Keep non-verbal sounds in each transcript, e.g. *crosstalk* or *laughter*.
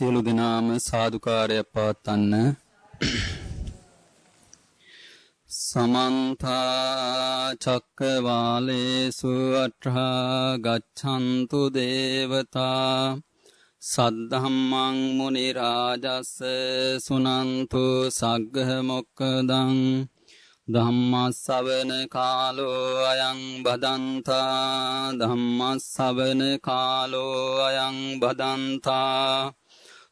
සියලු දෙනාම සාදුකාරය පවත්වන්න. සමන්ත චක්කවාලේසු අට්ඨා ගච්ඡන්තු දේවතා සද්ධම්මං මුනි රාජස්ස සුනන්තු සග්ගහ මොක්කදං ධම්මස්සවන කාලෝ අයං බදන්තා ධම්මස්සවන කාලෝ අයං බදන්තා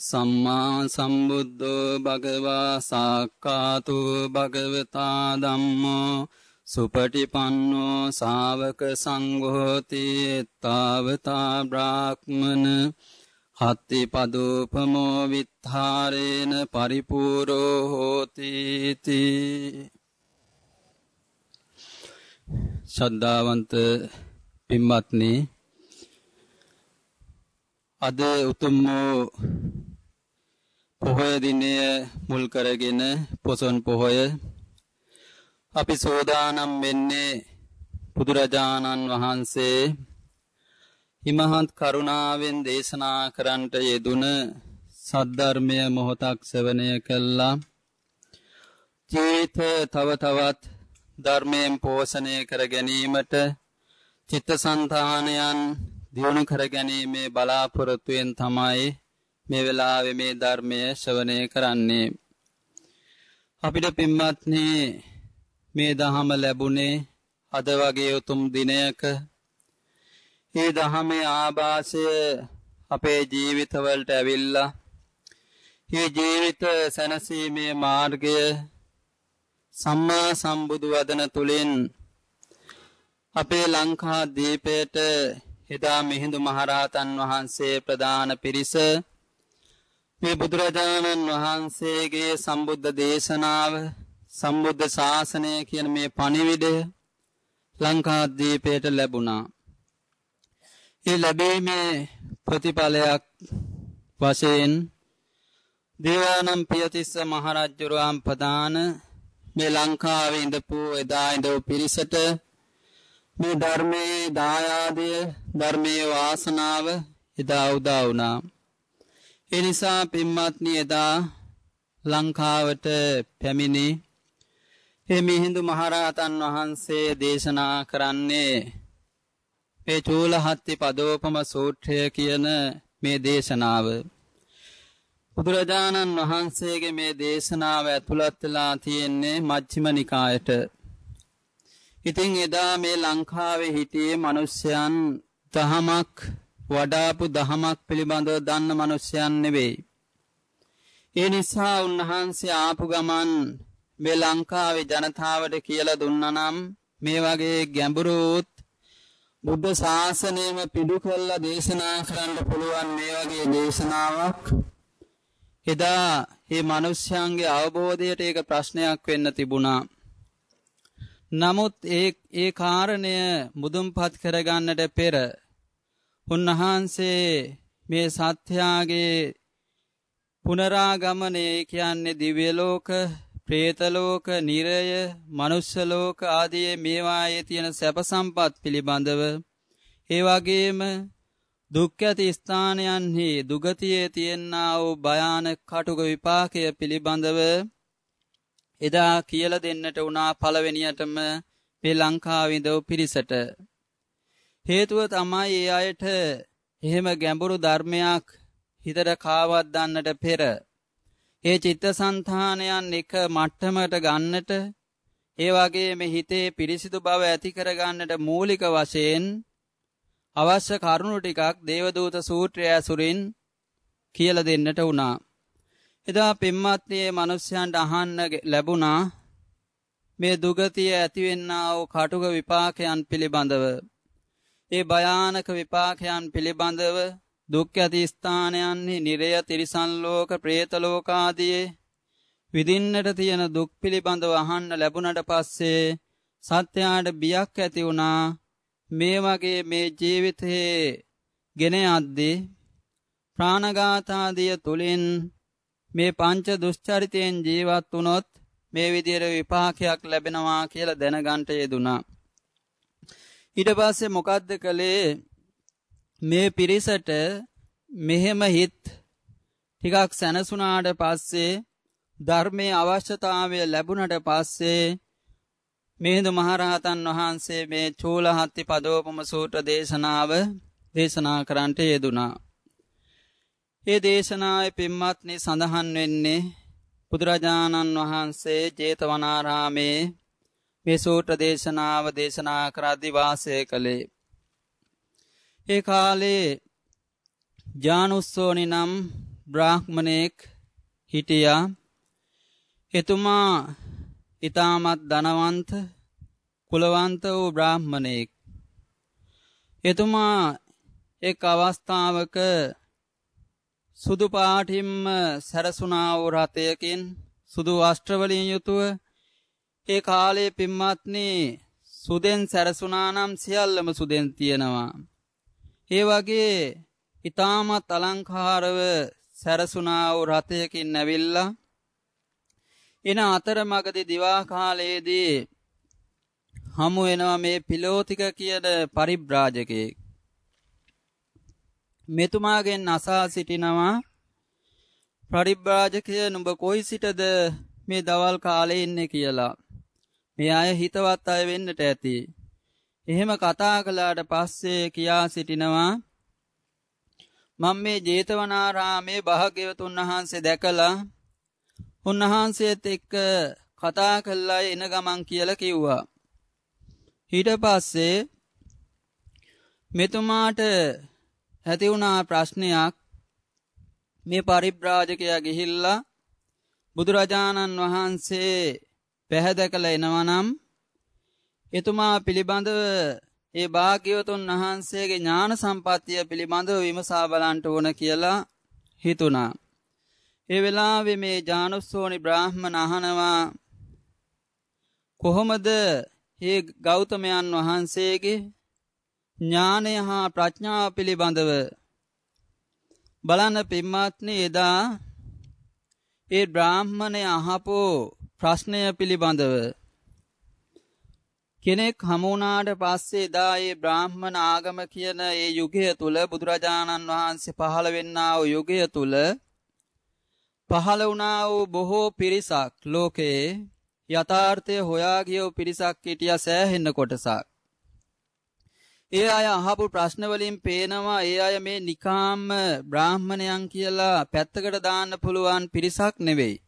සම්මා සම්බුද්ධෝ භගවා සාක්කාතු භගවතා දම්මෝ සුපටිපන්නෝ සාවක සංඝෝති තාවතා බ්‍රාහ්මන හත්ති පදූපමෝ විත්තාරේන පරිපූරෝ හෝති ශද්ධාවන්ත පින්වත්නි අද උතුම් වූ පොහොය දිනය මුල් කරගෙන පොසොන් පොහොය අපි සෝදානම් වෙන්නේ බුදුරජාණන් වහන්සේ හිමහත් කරුණාවෙන් දේශනා කරන්නට යෙදුන සද්ධර්මය මොහොතක් සෙවනය කළා. ජීවිත තව තවත් ධර්මයෙන් පෝෂණය කර ගැනීමට චිත්තසංතානයන් දියුණු කර ගැනීමේ බලාපොරොත්තුවෙන් තමයි මේ වෙලාවේ මේ ධර්මය ශ්‍රවණය කරන්නේ. අපිට පින්වත්නි මේ දහම ලැබුණේ අද වගේ උතුම් දිනයක ඒ දහමේ ආభాසය අපේ ජීවිතවලට ඇවිල්ලා මේ ජීවිත සැනසීමේ මාර්ගය සම්මා සම්බුදු වදන තුළින් අපේ ලංකා දීපයට එදා මිහිඳු මහරහතන් වහන්සේ ප්‍රධාන පිරිස මේ බුදුරජාණන් වහන්සේගේ සම්බුද්ධ දේශනාව සම්බුද්ධ ශාසනය කියන මේ පණිවිඩය ලංකාදීපයට ලැබුණා. ඒ ලැබීමේ ප්‍රතිඵලයක් වශයෙන් දේවානම් පියතිස්ස මහරජ්ජුරුවම් ප්‍රධාන මේ ලංකාවේ ඉඳපු එදා ඉඳපු පිරිසට මේ ධර්මයේ දායාදය ධර්මයේ වාසනාව එදා උදා වුණා. ඒ නිසා පින්වත්නි එදා ලංකාවට පැමිණි මේ මිහිඳු මහරහතන් වහන්සේ දේශනා කරන්නේ මේ චූලහත්ති පදෝපම සූත්‍රය කියන මේ දේශනාව බුදුරජාණන් වහන්සේගේ මේ දේශනාව ඇතුළත් වෙලා තියෙන්නේ මජ්ක්‍ධිම නිකායට. ඉතින් එදා මේ ලංකාවේ හිටියේ මිනිස්යන් දහමක් වඩාපු දහමක් පිළිබඳව දන්න මිනිස්යන් නෙවෙයි. ඒ නිසා උන්වහන්සේ ආපු ගමන් මේ ලංකාවේ ජනතාවට කියලා දුන්නා නම් මේ වගේ ගැඹුරුත් බුද්ධ ශාසනයම පිටු කළා දේශනා කරන්න පුළුවන් මේ වගේ දේශනාවක් එදා මේ මිනිස්යාගේ අවබෝධයට ඒක ප්‍රශ්නයක් වෙන්න තිබුණා. නමුත් ඒ ඒ කාරණය මුදුන්පත් කරගන්නට පෙර උන්වහන්සේ මේ සත්‍යාගේ පුනරාගමනය කියන්නේ දිව්‍ය ලෝක, പ്രേත ලෝක, නිරය, මනුෂ්‍ය ලෝක ආදී මේවායේ තියෙන සැප සම්පත් පිළිබඳව. ඒ වගේම දුක් ඇති ස්ථානයන්හි දුගතියේ තියෙනා වූ භයානක කටුක විපාකය පිළිබඳව එදා කියලා දෙන්නට වුණා පළවෙනියටම මේ ලංකාවේ ඉඳව පිරිසට. හේතුව තමයි ඒ අයට එහෙම ගැඹුරු ධර්මයක් හිතට කාවත් දන්නට පෙර ඒ චිත්තසංතානයන් එක මට්ටමකට ගන්නට ඒ වගේම හිතේ පිරිසිදු බව ඇති කර ගන්නට මූලික වශයෙන් අවශ්‍ය කරුණු ටිකක් දේවදූත සූත්‍රය ඇසුරින් කියලා දෙන්නට වුණා. එදා පින්වත්නි මේ මිනිස්යන්ට අහන්න ලැබුණා මේ දුගතිය ඇතිවෙන්නා වූ කටුක විපාකයන් පිළිබඳව. ඒ භයානක විපාකයන් පිළිබඳව දුක් ඇති ස්ථානයන්හි නිරය තිරිසන් ලෝක പ്രേත ලෝක ආදී විඳින්නට තියෙන දුක් පිළිබඳව අහන්න ලැබුණට පස්සේ සත්‍යයට බියක් ඇති වුණා මේ වගේ මේ ජීවිතයේ ගෙන යද්දී ප්‍රාණඝාතාදිය තුලින් මේ පංච දුෂ්චරිතයෙන් ජීවත් වුණොත් මේ විදිහට විපාකයක් ලැබෙනවා කියලා දැනගන්ට යෙදුනා. ඊට පස්සේ මොකද්ද කළේ මේ පිරිසට මෙහෙම හිත් ටිකක් සැනසුණාට පස්සේ ධර්මයේ අවශ්‍යතාවය ලැබුණට පස්සේ මිහිඳු මහරහතන් වහන්සේ මේ චූලහත්ති පදෝපම සූත්‍ර දේශනාව දේශනා කරන්නට යෙදුනා. ඒ දේශනාවේ පින්වත්නි සඳහන් වෙන්නේ බුදුරජාණන් වහන්සේ ජේතවනාරාමේ මේ සූත්‍ර දේශනාව දේශනා කරද්දී වාසය කළේ. ඒ කාලේ ජානුස්සෝනි නම් බ්‍රාහ්මණෙක් හිටියා. එතුමා ඊටමත් ධනවන්ත කුලවන්ත වූ බ්‍රාහ්මණෙක්. එතුමා එක් අවස්ථාවක සුදු පාටින්ම සැරසුණා වූ රතයකින් සුදු වස්ත්‍ර වලින් යුතුව ඒ කාලයේ පින්වත්නි සුදෙන් සැරසුණා නම් සියල්ලම සුදෙන් තියෙනවා. ඒ වගේ ඊටමත් අලංකාරව සැරසුණා වූ රතයකින් ඇවිල්ලා එන අතරමඟදී දිවා කාලයේදී හමු වෙනවා මේ පිලෝතික කියන පරිබ්‍රාජකයෙක්. මෙතුමාගෙන් අසා සිටිනවා පරිබ්‍රාජකය නුඹ කොයි සිටද මේ දවල් කාලේ ඉන්නේ කියලා. මේ අය හිතවත් අය වෙන්නට ඇති. එහෙම කතා කළාට පස්සේ කියා සිටිනවා මම මේ ජේතවනාරාමේ භාග්‍යවතුන් වහන්සේ දැකලා උන්වහන්සේත් එක්ක කතා කළා එන ගමන් කියලා කිව්වා. ඊට පස්සේ මෙතුමාට ඇති වුණා ප්‍රශ්නයක් මේ පරිබ්‍රාජකයා ගිහිල්ලා බුදුරජාණන් වහන්සේ පැහැදකලා එනවනම් එතුමා පිළිබඳව ඒ භාග්‍යවතුන් වහන්සේගේ ඥාන සම්පත්තිය පිළිබඳව විමසා බලන්න ඕන කියලා හිතුණා. ඒ වෙලාවේ මේ ජානුස්සෝනි බ්‍රාහ්මණ අහනවා කොහොමද මේ ගෞතමයන් වහන්සේගේ ඥානය හා ප්‍රඥාව පිළිබඳව බලන්න පින්වත්නි එදා ඒ බ්‍රාහ්මණය අහපෝ ප්‍රශ්නය පිළිබඳව කෙනෙක් හමුණාට පස්සේ එදා ඒ බ්‍රාහ්මණ ආගම කියන ඒ යුගය තුල බුදුරජාණන් වහන්සේ පහළ වෙන්නා වූ යුගය තුල පහළ වුණා වූ බොහෝ පිරිසක් ලෝකේ යථාර්ථය හොයා ගිය පිරිසක් හිටියා සෑහෙන්න කොටසක්. ඒ අය අහපු ප්‍රශ්න වලින් පේනවා ඒ අය මේ නිකාම්ම බ්‍රාහ්මණයන් කියලා පැත්තකට දාන්න පුළුවන් පිරිසක් නෙවෙයි.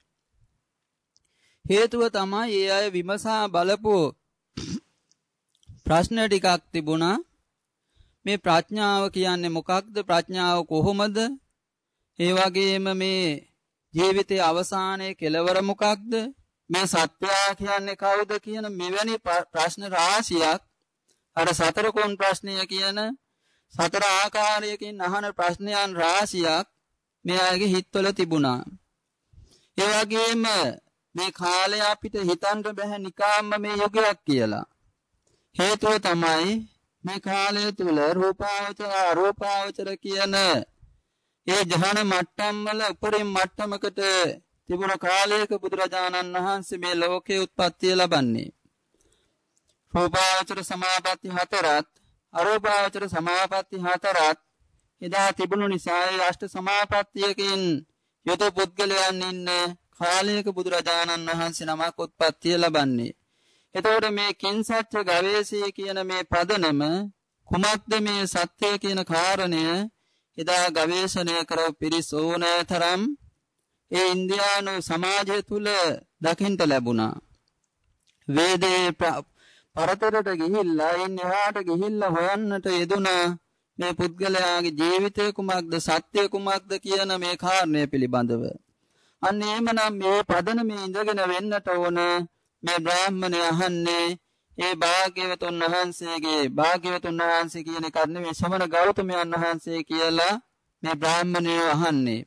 හේතුව තමයි ඒ අය විමසා බලපු ප්‍රශ්න ටිකක් තිබුණා. මේ ප්‍රඥාව කියන්නේ මොකක්ද? ප්‍රඥාව කොහොමද? ඒ වගේම මේ ජීවිතයේ අවසානයේ කෙලවර මොකක්ද? මේ සත්‍යය කියන්නේ කවුද කියන මෙවැනි ප්‍රශ්න රාශියක් අර සතර කොන් ප්‍රශ්නය කියන සතර ආකාරයකින් අහන ප්‍රශ්නයන් රාශියක් මෙයාගේ හිතවල තිබුණා. ඒ වගේම මේ කාලය අපිට හිතන්න බෑ නිකාම්ම මේ යුගයක් කියලා. හේතුව තමයි මේ කාලය තුල රූපාවචර අරූපාවචර කියන ඒ ජහන මට්ටම් වල උපරිම මට්ටමකට තිබුණ කාලයක බුදුරජාණන් වහන්සේ මේ ලෝකේ උත්පත්තිය ලබන්නේ. රූපාවචර සමාපatti හතරත් අරූපාවචර සමාපatti හතරත් එදා තිබුණු නිසා ඒ අෂ්ට සමාපත්තියකින් යුත පුද්ගලයන් ඉන්න කාලයක බුදුරජාණන් වහන්සේ නමක් උත්පත්තිය ලබන්නේ. එතකොට මේ කින්සත්‍ය ගවේෂය කියන මේ පදනම කුමක්ද මේ සත්‍ය කියන කාරණය එදා ගවේෂණය කරව පිරිස ඕනෑතරම් ඒ ඉන්දියානු සමාජය තුල දකින්න ලැබුණා. වේදේ පරතරට ගිහිල්ලා ඉන් එහාට ගිහිල්ලා හොයන්නට යෙදුනා මේ පුද්ගලයාගේ ජීවිතය කුමක්ද සත්‍ය කුමක්ද කියන මේ කාරණය පිළිබඳව. අන්න එහෙමනම් මේ පදනමේ ඉඳගෙන වෙන්නට ඕන මේ බ්‍රාහ්මණය අහන්නේ ඒ භාග්‍යවතුන් වහන්සේගේ භාග්‍යවතුන් වහන්සේ කියන එක නෙමෙයි සමන ගෞතමයන් වහන්සේ කියලා මේ බ්‍රාහ්මණයෝ අහන්නේ.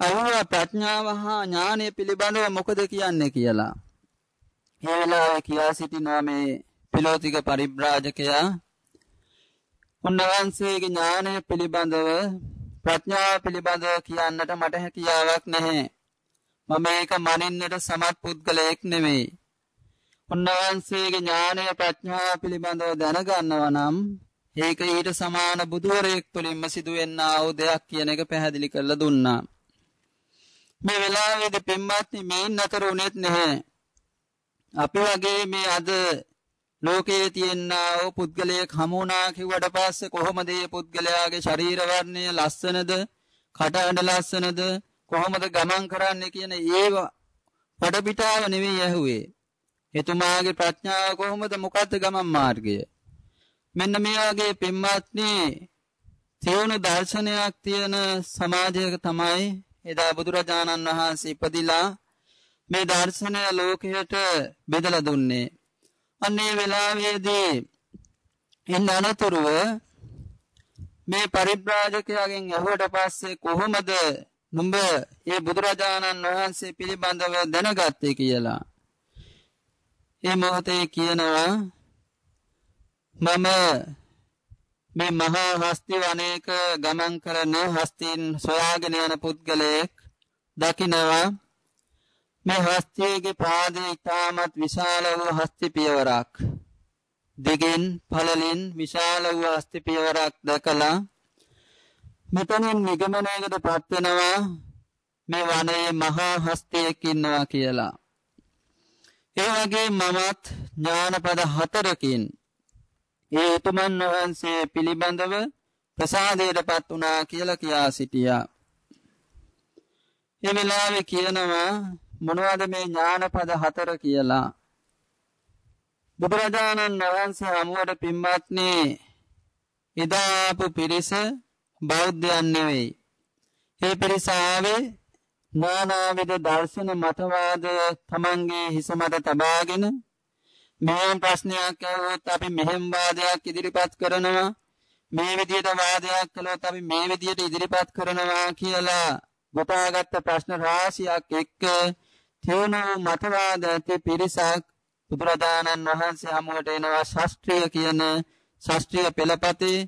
අහුවා ප්‍රඥාව හා ඥානය පිළිබඳව මොකද කියන්නේ කියලා. ඒ වෙලාවේ කියා සිටිනවා මේ පිලෝතික පරිබ්‍රාජකයා උන්වහන්සේගේ ඥානය පිළිබඳව ප්‍රඥාව පිළිබඳව කියන්නට මට හැකියාවක් නැහැ. මම ඒක මනින්නට සමත් පුද්ගලයෙක් නෙමෙයි. උන්වහන්සේගේ ඥානය ප්‍රඥාව පිළිබඳව දැනගන්නවා නම් ඒක ඊට සමාන බුදුවරයෙක් තුළින්ම සිදුවෙන්නා වූ දෙයක් කියන එක පැහැදිලි කරලා දුන්නා. මේ වෙලාවේදී පින්වත්නි මේන් අතර උනේත් නැහැ. අපි වගේ මේ අද ලෝකයේ තියෙනා වූ පුද්ගලයෙක් හමු වුණා කිව්වට පස්සේ කොහොමද මේ පුද්ගලයාගේ ශරීර වර්ණය ලස්සනද, කටහඬ ලස්සනද, කොහොමද ගමන් කරන්නේ කියන ඒව පඩපිටාව නෙවෙයි ඇහුවේ. එතුමාගේ ප්‍රඥාව කොහොමද මොකද්ද ගමන් මාර්ගය? මෙන්න මේ වගේ පින්වත්නි තියුණු දර්ශනයක් තියෙන සමාජයක තමයි එදා බුදුරජාණන් වහන්සේ ඉපදිලා මේ දර්ශනය ලෝකයට බෙදලා දුන්නේ. අන්නේ වෙලාවේදී එන්න අනතුරුව මේ පරිබ්‍රාජකයාගෙන් ඇහුවට පස්සේ කොහොමද නුඹ මේ බුදුරජාණන් වහන්සේ පිළිබඳව දැනගත්තේ කියලා. ඒ මොහොතේ කියනවා මම මේ මහා හස්ති වනයේක ගමන් කරන හස්තීන් සොයාගෙන යන පුද්ගලයෙක් දකිනවා මේ හස්තියේගේ පාදයේ ඊටමත් විශාල වූ හස්ති පියවරක් දෙගෙන් පළලින් විශාල වූ හස්ති පියවරක් දැකලා මෙතනින් නිගමනයකට පත් වෙනවා මේ වනයේ මහා හස්තියෙක් ඉන්නවා කියලා. ඒ වගේ මමත් ඥානපද හතරකින් ඒ උතුමන් වහන්සේ පිළිබඳව ප්‍රසාදයටපත් වුණා කියලා කියා සිටියා. ඒ වෙලාවේ කියනවා මොනවද මේ ඥානපද හතර කියලා. බුදුරජාණන් වහන්සේ හමුවට පින්වත්නි එදාපු පිරිස බෞද්ධයන් නෙවෙයි. ඒ පිරිස ආවේ නානාවිද දර්ශන මතවාද තමන්ගේ හිස මත තබාගෙන මෙහෙම ප්‍රශ්නයක් ඇහුවොත් අපි මෙහෙම වාදයක් ඉදිරිපත් කරනවා මේ විදිහට වාදයක් කළොත් අපි මේ විදිහට ඉදිරිපත් කරනවා කියලා ගොතාගත්ත ප්‍රශ්න රාශියක් එක්ක තියුණු මතවාද ඇති පිරිසක් බුදුරජාණන් වහන්සේ හමුවට එනවා ශාස්ත්‍රීය කියන ශාස්ත්‍රීය පෙළපතේ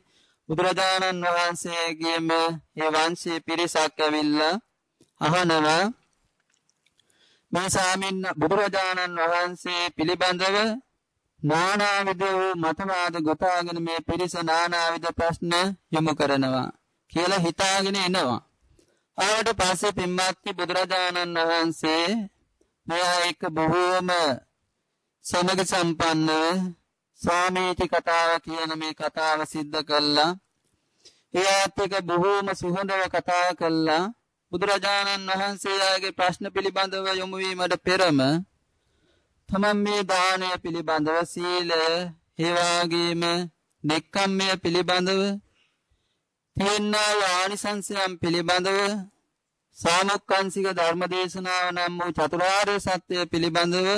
බුදුරජාණන් වහන්සේගේම ඒ වංශයේ පිරිසක් ඇවිල්ලා අහනවා මේ සාමින්න බුදුරජාණන් වහන්සේ පිළිබඳව නානාවිද වූ මතවාද ගොතාගෙන මේ පිරිස නානාවිද ප්‍රශ්න යොමු කරනවා කියලා හිතාගෙන එනවා. ආවට පස්සේ පින්වත්නි බුදුරජාණන් වහන්සේ මෙයා එක බොහෝම සමග සම්පන්නව ස්වාමීති කතාව කියන මේ කතාව සිද්ධ කළා. එයාත් එක බොහෝම සුහඳව කතා කළා. බුදුරජාණන් වහන්සේලාගේ ප්‍රශ්න පිළිබඳව යොමු වීමට පෙරම තමන් මේ දානය පිළිබඳව සීලය ඒ වගේම නෙක්ඛම්මය පිළිබඳව තියෙනා ආනිසංසයන් පිළිබඳව සාමුක්ඛංශික ධර්මදේශනාව නම් වූ චතුරාර්ය සත්‍ය පිළිබඳව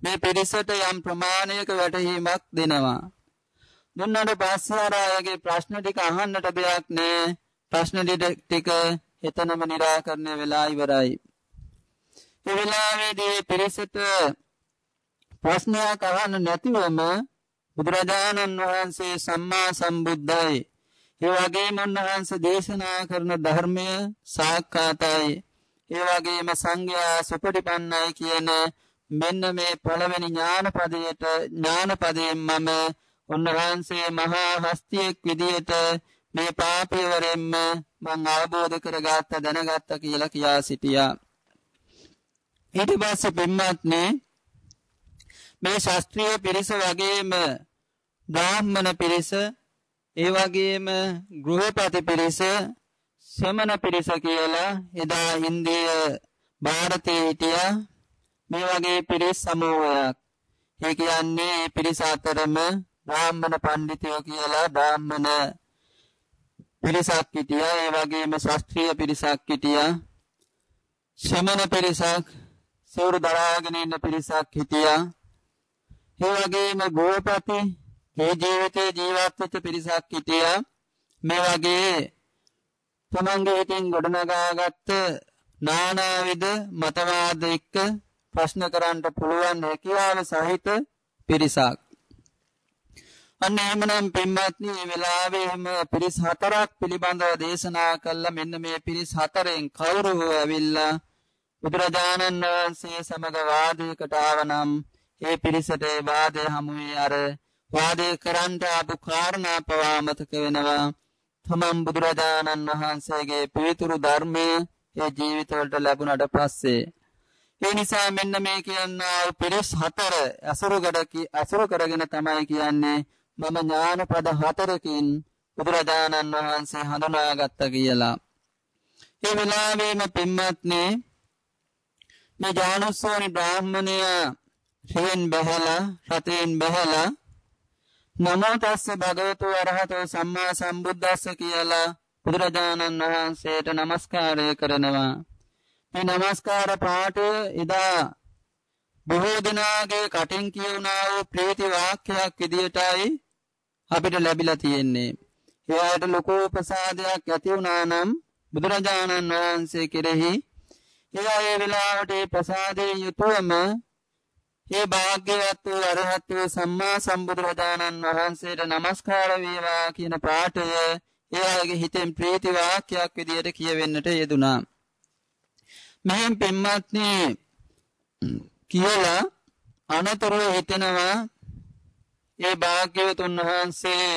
මේ පිරිසට යම් ප්‍රමාණයක වැටහීමක් දෙනවා. දුන්නාට පස්සේ අර අයගේ ප්‍රශ්න ටික අහන්නට දෙයක් නෑ. ප්‍රශ්න ටික එතනම निराකරණය වෙලා ඉවරයි. ඒ වෙලාවේදී පිරිසට ප්‍රශ්නයක් අහන්න නැතිවම බුදුරජාණන් වහන්සේ සම්මා සම්බුද්ධයි. ඒ වගේම උන්වහන්සේ දේශනා කරන ධර්මය සාක්කාතයි. ඒ වගේම සංඝයා සුපටිපන්නයි කියන මෙන්න මේ පළවෙනි ඥානපදයට ඥානපදයෙන් මම උන්වහන්සේ මහා හස්තියෙක් විදියට මේ පාපයවරෙන්ම මං අවබෝධ කරගත්ත දැනගත්ත කියලා කියා සිටියා. ඊට පස්සේ බිම්මත්නේ මේ ශාස්ත්‍රීය පිරිස වගේම බ්‍රාහ්මණ පිරිස ඒ වගේම ගෘහපති පිරිස සමන පිරිස කියලා එදා ඉන්දිය ಭಾರತයේ හිටියා මේ වගේ පිරිස් සමූහයක්. ඒ කියන්නේ පිරිස අතරම බ්‍රාහ්මණ පඬිතුයෝ කියලා බ්‍රාහ්මණ පිරිසක් හිටියා. ඒ වගේම ශාස්ත්‍රීය පිරිසක් හිටියා. ශ්‍රමණ පිරිසක් සිවුරු දරාගෙන ඉන්න පිරිසක් හිටියා. ඒ වගේම ගෝපති මේ ජීවිතේ ජීවත් වෙච්ච පිරිසක් හිටියා. මේ වගේ ගෘහපති පිරිසක් හිටියා. ඒ වගේම ගෘහපති පිරිසක් හිටියා. ඒ වගේම ශ්‍රමණ පිරිසක් තමන්ගේ හිතින් ගොඩනගාගත්ත නානාවිද මතවාද එක්ක ප්‍රශ්න කරන්න පුළුවන් හැකියාව සහිත පිරිසක්. අන්න එහෙමනම් පින්වත්නි මේ වෙලාවේ එහෙම පිරිස් හතරක් පිළිබඳව දේශනා කළා මෙන්න මේ පිරිස් හතරෙන් කවුරු හෝ ඇවිල්ලා බුදුරජාණන් වහන්සේ සමග වාදයකට ආවනම් ඒ පිරිසට ඒ වාදය හමුවේ අර වාදය කරන්ට ආපු කාරණා පවා මතක වෙනවා තමන් බුදුරජාණන් වහන්සේගේ පිවිතුරු ධර්මය ඒ ජීවිතවලට ලැබුණට පස්සේ ඒ නිසා මෙන්න මේ කියන්නා පිරිස් හතර අසුරුගඩ අසුරු කරගෙන තමයි කියන්නේ මම ඥානපද හතරකින් බුදුරජාණන් වහන්සේ හඳුනාගත්ත කියලා. ඒ වෙලාවේම පින්වත්නි මේ ඥානසෝනි බ්‍රාහ්මණයා ශ්‍රේන් බහලා රතෙන් බහලා නමෝ තස්ස භගවතු අරහතෝ සම්මා සම්බුද්දස්ස කියලා බුදුරජාණන් වහන්සේට নমස්කාරය කරනවා. මේ নমස්කාර පාඨය එදා බොහෝ දෙනාගේ කටින් කියුණා වූ ප්‍රීති වාක්‍යයක් විදියටයි අපිට ලැබිලා තියෙන්නේ. ඒ ආයත ලෝකෝ ප්‍රසාදයක් ඇති වුණා නම් බුදුරජාණන් වහන්සේ කෙරෙහි එදා ඒ වෙලාවට ප්‍රසාදයෙන් යුතුවම ඒ භාග්‍යවත් වූ අරහත් වූ සම්මා සම්බුදුරජාණන් වහන්සේට নমස්කාර වේවා කියන පාඨය එයාගේ හිතෙන් ප්‍රීති වාක්‍යයක් විදියට කියවෙන්නට යෙදුනා. මෙහෙන් පෙම්මත්නි කියලා අනතුරු හිතෙනවා ඒ භාග්‍යවතුන් වහන්සේ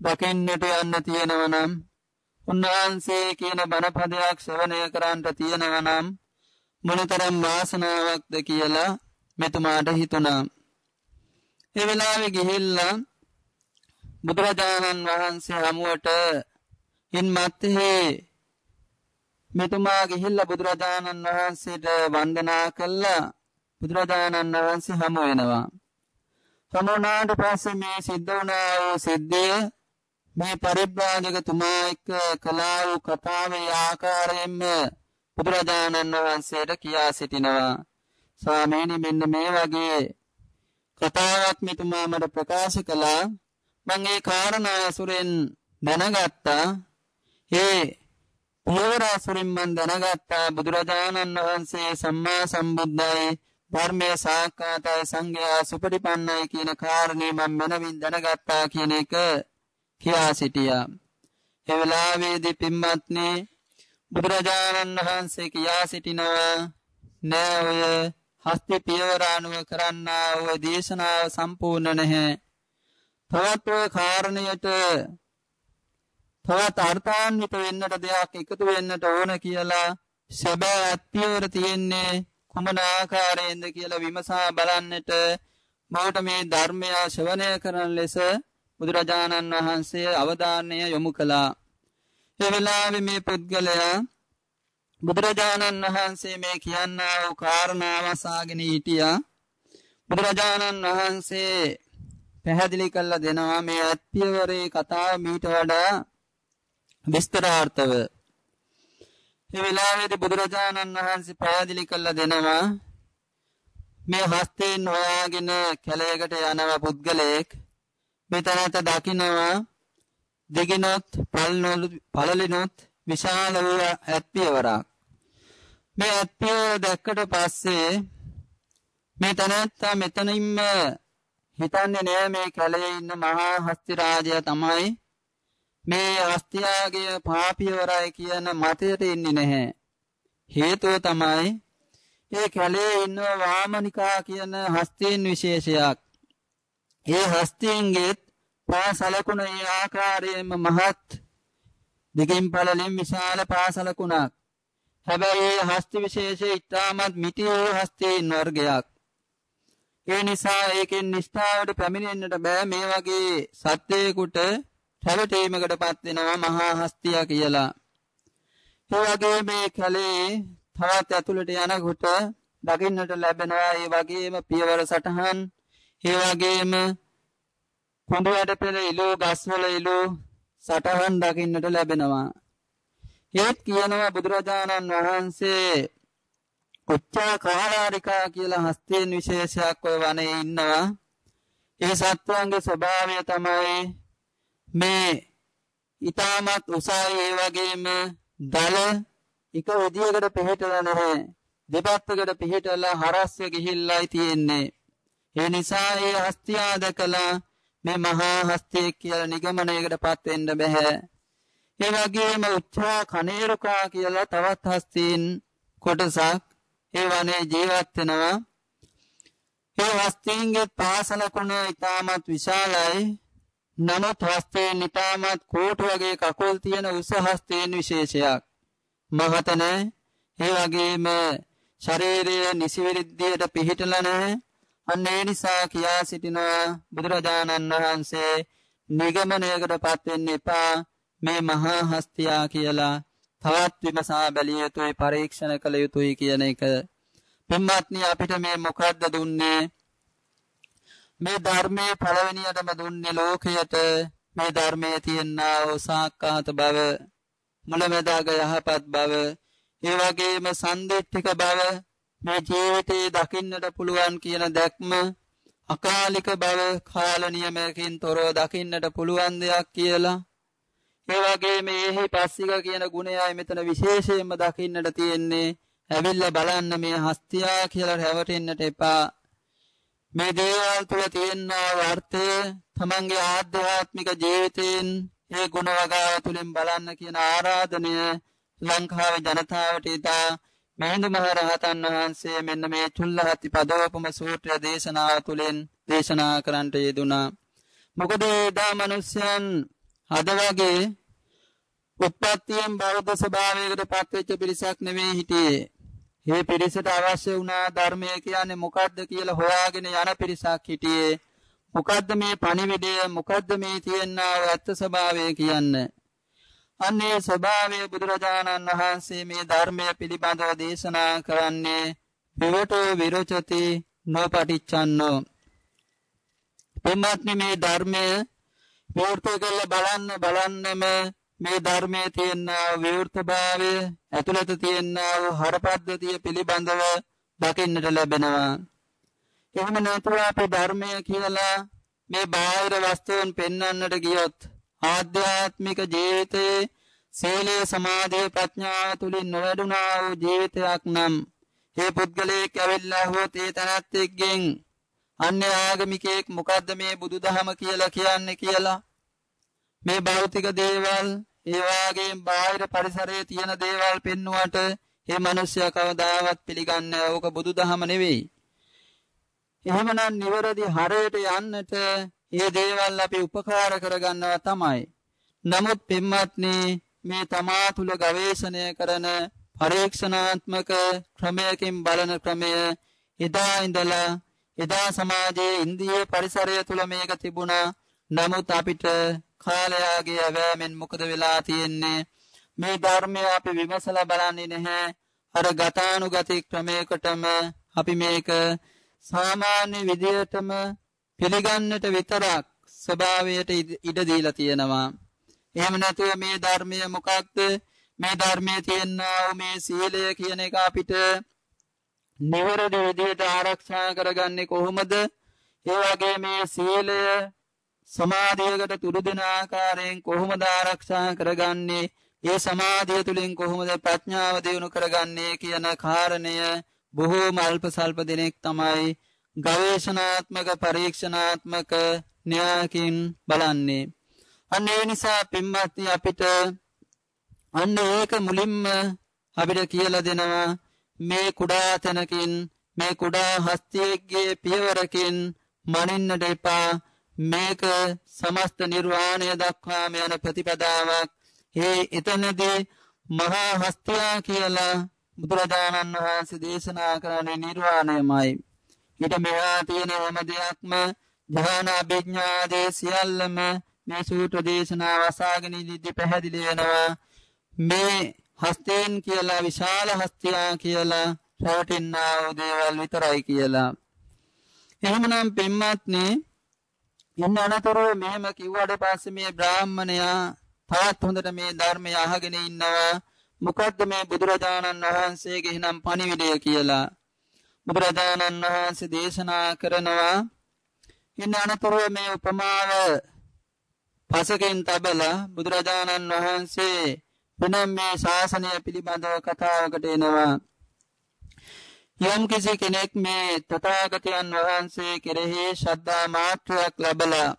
දකින්නට යන්න තියෙනවා නම් උන්වහන්සේ කියන බණපදයක් ශ්‍රවණය කරන්නට තියෙනවා නම් මොනතරම් වාසනාවක්ද කියලා මෙතුමාට හිතුණා. ඒ වෙලාවේ ගිහිල්ලා බුදුරජාණන් වහන්සේ හමුවට ඉන් මැත්තේ මෙතුමා ගිහිල්ලා බුදුරජාණන් වහන්සේට වන්දනා කළා බුදුරජාණන් වහන්සේ හමු වෙනවා. හමුනාට පස්සේ මේ සිද්ධ වුණා වූ සිද්ධිය මේ පරිබ්‍රාජකතුමා එක්ක කළා වූ කතාවේ ආකාරයෙන්ම බුදුරජාණන් වහන්සේට කියා සිටිනවා. ස්වාමීනි මෙන්න මේ වගේ කතාවක් මෙතුමා මට ප්‍රකාශ කළා. මම ඒ කාරණා අසුරෙන් දැනගත්තා. ඒ පියවර අසුරින් මම දැනගත්තා බුදුරජාණන් වහන්සේ සම්මා සම්බුද්ධයි ධර්මයේ සාක්කාතයි සංඝයා සුපටිපන්නයි කියන කාරණේ මම මනවින් දැනගත්තා කියන එක කියා සිටියා. ඒ වෙලාවේදී පින්වත්නි බුදුරජාණන් වහන්සේ කියා සිටිනවා නෑ ඔය හස්ති පියවර අනුව කරන්නා වූ දේශනාව සම්පූර්ණ නැහැ. තවත් ඔය කාරණයට තවත් අර්ථාන්විත වෙන්නට දෙයක් එකතු වෙන්නට ඕන කියලා සැබෑ අත්පියවර තියෙන්නේ කුමන ආකාරයෙන්ද කියලා විමසා බලන්නට මවට මේ ධර්මය ශ්‍රවණය කරන ලෙස බුදුරජාණන් වහන්සේ අවධානය යොමු කළා. ඒ වෙලාවේ මේ පුද්ගලයා බුදුරජාණන් වහන්සේ මේ කියන්නා වූ කාරණාව අසාගෙන හිටියා. බුදුරජාණන් වහන්සේ පැහැදිලි කරලා දෙනවා මේ අත්පියවරේ කතාව මීට වඩා විස්තරාර්ථව. මේ වෙලාවේදී බුදුරජාණන් වහන්සේ පැහැදිලි කරලා දෙනවා මේ හස්තයෙන් හොයාගෙන කැලයකට යනව පුද්ගලයෙක් මෙතනට දකින්නවා දෙගිනොත් පළලිනොත් විශාල වූ ඇත්පියවරක් මේ ඇත්පියවර දැක්කට පස්සේ මේ තනත්තා මෙතනින්ම හිතන්නේ නෑ මේ කැලේ ඉන්න මහා හස්ති රාජයා තමයි මේ හස්තියාගේ පාපියවරයි කියන මතයට ඉන්නේ නැහැ. හේතුව තමයි ඒ කැලේ ඉන්න වාමනිකා කියන හස්තීන් විශේෂයක්. ඒ හස්තීන්ගෙත් පාසලකුණ ඒ ආකාරයෙන්ම මහත් දෙකින් පළලින් විශාල පාසලකුණක්. හැබැයි හස්ති විශේෂය ඉතාමත් මිටි වූ හස්තීන් වර්ගයක්. ඒ නිසා ඒකෙන් නිෂ්ඨාවට පැමිණෙන්නට බෑ. මේ වගේ සත්‍යයකට රැවටීමකට පත් වෙනවා මහා හස්තිය කියලා. ඒ වගේ මේ කලේ තවත් ඇතුළට යනකොට දකින්නට ලැබෙනවා ඒ වගේම පියවර සටහන් ඒ වගේම කුඳු වැඩ පෙළ ඉලෝ ගස්වල ඉලෝ සටහන් දකින්නට ලැබෙනවා. ඒත් කියනවා බුදුරජාණන් වහන්සේ උච්චා කාලාරිකා කියලා හස්තයෙන් විශේෂයක් ඔය වනේ ඉන්නවා. ඒ සත්වයන්ගේ ස්වභාවය තමයි මේ ඊටමත් උසාවි ඒ වගේම දල එක විදියකට පිළිහිටලා නැහැ. දෙපැත්තකට පිළිහිටලා හරස්ය ගිහිල්ලායි තියෙන්නේ. ඒ නිසා ඒ හස්තියා දැකලා මේ මහා හස්තිය කියලා නිගමනයකටපත් වෙන්න බෑ. ඒ වගේම උච්චා කනේරුකා කියලා තවත් හස්තීන් කොටසක් ඒ වනේ ජීවත් වෙනවා. ඒ හස්තීන්ගේ පාසල කුණ ඉතාමත් විශාලයි. නමුත් හස්තයෙන් ඉතාමත් කෝටු වගේ කකුල් තියෙන උස හස්තයෙන් විශේෂයක්. මහත නැහැ. ඒ වගේම ශරීරය නිසිවිරිද්දියට පිහිටලා නැහැ. අන්න ඒ නිසා කියා සිටිනවා බුදුරජාණන් වහන්සේ නිගමනයකටපත් වෙන්න එපා මේ මහා හස්තියා කියලා තවත් විමසා බැලිය යුතුයි පරීක්ෂණ කළ යුතුයි කියන එක. පින්වත්නි අපිට මේ මොකද්ද දුන්නේ? මේ ධර්මයේ පළවෙනියටම දුන්නේ ලෝකයට. මේ ධර්මයේ තියෙනා වූ සාක්කාත බව මුලැමැදාග යහපත් බව ඒ වගේම සම්දිත්තික බව මේ ජීවිතේ දකින්නට පුළුවන් කියන දැක්ම අකාලික බව කාල නියමයකින් තොරව දකින්නට පුළුවන් දෙයක් කියලා. ඒ වගේම එහි පස්සික කියන ගුණයයි මෙතන විශේෂයෙන්ම දකින්නට තියෙන්නේ ඇවිල්ලා බලන්න මේ හස්තියා කියලා රැවටෙන්නට එපා. මේ දේවල් තුළ තියෙනා වර්ථය තමන්ගේ ආධ්‍යාත්මික ජීවිතයෙන් ඒ ගුණ වගාව තුළින් බලන්න කියන ආරාධනය ලංකාවේ ජනතාවට ඉතා මිහිඳු මහරහතන් වහන්සේ මෙන්න මේ චුල්ලහත්ති පදවපම සූත්‍රය දේශනාව තුළින් දේශනා කරන්නට යෙදුනා. මොකද එදා මිනිස්යන් අද වගේ උත්පත්තියෙන් බෞද්ධ ස්වභාවයකට පත්වෙච්ච පිරිසක් නෙවෙයි හිටියේ. මේ පිරිසට අවශ්‍ය වුණා ධර්මය කියන්නේ මොකද්ද කියලා හොයාගෙන යන පිරිසක් හිටියේ. මොකද්ද මේ පණිවිඩය මොකද්ද මේ තියෙනා ඇත්ත ස්වභාවය කියන්නේ. අන්නේ ස්වභාවය බුදුරජාණන් වහන්සේ මේ ධර්මය පිළිබඳව දේශනා කරන්නේ විවටෝ විරචති නොපටිච්චන්නෝ. එමත්නි මේ ධර්මය විවෘත කරලා බලන්න බලන්නම මේ ධර්මයේ තියෙන විවෘතභාවය ඇතුළත තියෙන හරපද්ධතිය පිළිබඳව දකින්නට ලැබෙනවා. එහෙම නැතුව අපේ ධර්මය කියලා මේ බාහිර වස්තුන් පෙන්වන්නට ගියොත් ආධ්‍යාත්මික ජීවිතයේ සීලය සමාධිය ප්‍රඥාව තුලින් නොවැඩුණා වූ ජීවිතයක් නම් ඒ පුද්ගලයෙක් ඇවිල්ලා හොත් ඒ තනත්තෙක්ගෙන් අන්‍ය ආගමිකයෙක් මොකද්ද මේ බුදුදහම කියලා කියන්නේ කියලා මේ භෞතික දේවල් ඒ වගේම බාහිර පරිසරයේ තියෙන දේවල් පෙන්නුවට මේ මිනිස්සයා කවදාවත් පිළිගන්නේ නැහැ. ඕක බුදුදහම නෙවෙයි. එහෙමනම් නිවැරදි හරයට යන්නට මේ දේවල් අපි උපකාර කරගන්නවා තමයි. නමුත් පින්වත්නි මේ තමා තුල ගවේෂණය කරන පරීක්ෂණාත්මක ක්‍රමයකින් බලන ක්‍රමය එදා ඉඳලා එදා සමාජයේ ඉන්දිය පරිසරය තුල මේක තිබුණා. නමුත් අපිට කාලයාගේ ඇවෑමෙන් මොකද වෙලා තියෙන්නේ? මේ ධර්මය අපි විමසලා බලන්නේ නැහැ. අර ගතානුගති ක්‍රමයකටම අපි මේක සාමාන්‍ය විදියටම පිළිගන්නට විතරක් ස්වභාවයට ඉඩ දීලා තියෙනවා. එහෙම නැතුව මේ ධර්මය මොකක්ද? මේ ධර්මයේ තියෙනා මේ සීලය කියන එක අපිට නිවැරදි විදිහට ආරක්ෂා කරගන්නේ කොහොමද? ඒ වගේ මේ සීලය සමාධියකට තුරු දෙන ආකාරයෙන් කොහොමද ආරක්ෂා කරගන්නේ? ඒ සමාධිය තුලින් කොහොමද ප්‍රඥාව දියුණු කරගන්නේ කියන කාරණය බොහෝම අල්ප සල්ප දිනෙක තමයි ගවේෂණාත්මක පරීක්ෂණාත්මක න්‍යායකින් බලන්නේ. අන්න ඒ නිසා පින්වත්නි අපිට අන්න ඒක මුලින්ම අපිට කියලා දෙනවා මේ කුඩා තැනකින් මේ කුඩා හස්තියෙක්ගේ පියවරකින් මනින්නට එපා. මේක සමස්ත නිර්වාණය දක්වාම යන ප්‍රතිපදාවක්. ඒ එතනදී මහා හස්තියා කියලා බුදුරජාණන් වහන්සේ දේශනා කරන්නේ නිර්වාණයමයි. ඊට මෙහා තියෙන හැම දෙයක්ම ධ්‍යාන අභිඥාදී සියල්ලම මේ සූත්‍ර දේශනාව අසාගෙන ඉඳි පැහැදිලි වෙනවා. මේ හස්තයෙන් කියලා විශාල හස්තියා කියලා රැවටෙන්නා වූ දේවල් විතරයි කියලා. එහෙමනම් පින්වත්නි ඉන්න අනතුරුව මෙහෙම කිව්වට පස්සේ මේ බ්‍රාහ්මණයා තාත් හොඳට මේ ධර්මය අහගෙන ඉන්නවා. මොකද්ද මේ බුදුරජාණන් වහන්සේගේ නම් පණිවිඩය කියලා? බුදුරජාණන් වහන්සේ දේශනා කරනවා. ඉන්න අනතුරුව මේ උපමාව පසකින් තබලා බුදුරජාණන් වහන්සේ වෙනම් මේ ශාසනය පිළිබඳව කතාවකට එනවා. යම් කිසි කෙනෙක් මේ තථාගතයන් වහන්සේ කෙරෙහි ශ්‍රද්ධා මාත්‍රයක් ලැබලා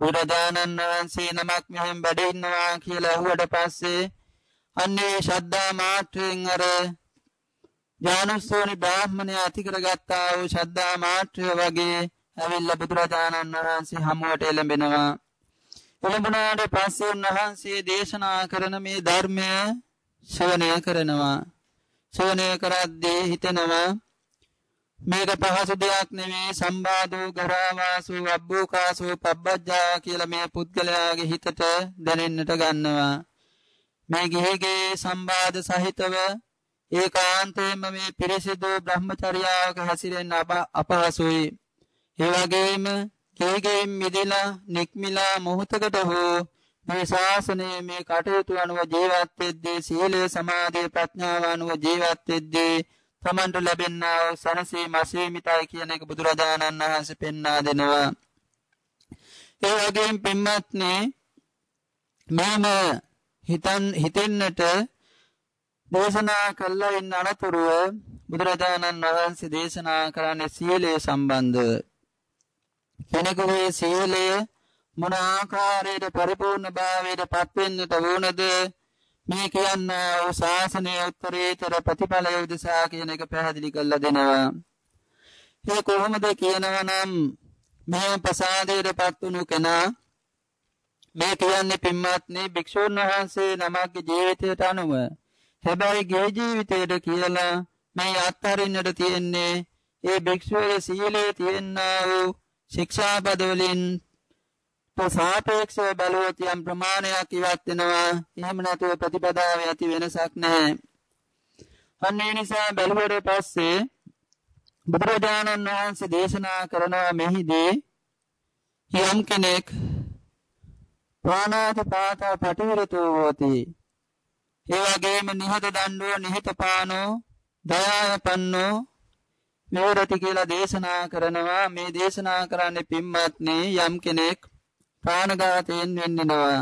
බුදුරජාණන් වහන්සේ නමක් මෙහෙම වැඩ ඉන්නවා කියලා අහුවට පස්සේ අන්නේ ශ්‍රද්ධා මාත්‍රයෙන් අර ඥානසෝනි බ්‍රාහ්මණය ඇති කරගත්තා වූ ශ්‍රද්ධා මාත්‍රය වගේ ඇවිල්ලා බුදුරජාණන් වහන්සේ හමුවට එළඹෙනවා. එළඹුණාට පස්සේ උන්වහන්සේ දේශනා කරන මේ ධර්මය ශ්‍රවණය කරනවා. ශ්‍රවණය කරද්දී හිතෙනවා මේක පහසු දෙයක් නෙමේ සම්බාධෝ ගරාවාසෝ අබ්බෝකාසෝ පබ්බජ්ජා කියලා මේ පුද්ගලයාගේ හිතට දැනෙන්නට ගන්නවා. මේ ගෙහිගේ සම්බාධ සහිතව ඒකාන්තයෙන්ම මේ පිරිසිදු බ්‍රහ්මචර්යාවක හැසිරෙන්න අපහසුයි. ඒ වගේම කේගෙන් මිදලා නික්මිලා මොහොතකට හෝ මේ ශාසනයේ මේ කටයුතු අනුව ජීවත් වෙද්දී සීලය සමාධිය ප්‍රඥාව අනුව ජීවත් වෙද්දී තමන්ට ලැබෙනා වූ සනසීම අසීමිතයි කියන එක බුදුරජාණන් වහන්සේ පෙන්වා දෙනවා. ඒ වගේම පින්වත්නි මම හිතන් හිතෙන්නට දේශනා කළා ඉන්න අනතුරුව බුදුරජාණන් වහන්සේ දේශනා කරන්නේ සීලය සම්බන්ධව. කෙනෙකුගේ සීලය මොන ආකාරයට පරිපූර්ණ භාවයට පත්වෙන්නට වුණද මේ කියන්න ශාසනයේ උත්තරීතර ප්‍රතිඵලය උදෙසා කියන එක පැහැදිලි කරලා දෙනවා. ඒ කොහොමද කියනවා නම් මේ ප්‍රසාදයට පත් වුණු කෙනා මේ කියන්නේ පින්වත්නි භික්ෂුන් වහන්සේ නමක්ගේ ජීවිතයට අනුව හැබැයි ගේ ජීවිතයට කියලා මේ අත්හරින්නට තියෙන්නේ ඒ භික්ෂුවේ සීලයේ තියෙනා වූ ශික්ෂාපද වලින් සාපේක්ෂව බලුවොත් යම් ප්‍රමාණයක් ඉවත් වෙනවා. එහෙම නැතුව ප්‍රතිපදාවේ ඇති වෙනසක් නැහැ. අන්න ඒ නිසා බැලුවට පස්සේ බුදුරජාණන් වහන්සේ දේශනා කරනවා මෙහිදී යම් කෙනෙක් ප්‍රාණාත පාතා පටිවිරතෝ හෝති. ඒ වගේම නිහත දණ්ඩෝ නිහත පානෝ දයායපන්නෝ විවරති කියලා දේශනා කරනවා මේ දේශනා කරන්නේ පින්වත්නි යම් කෙනෙක් ප්‍රාණඝාතයෙන් වෙන්නවා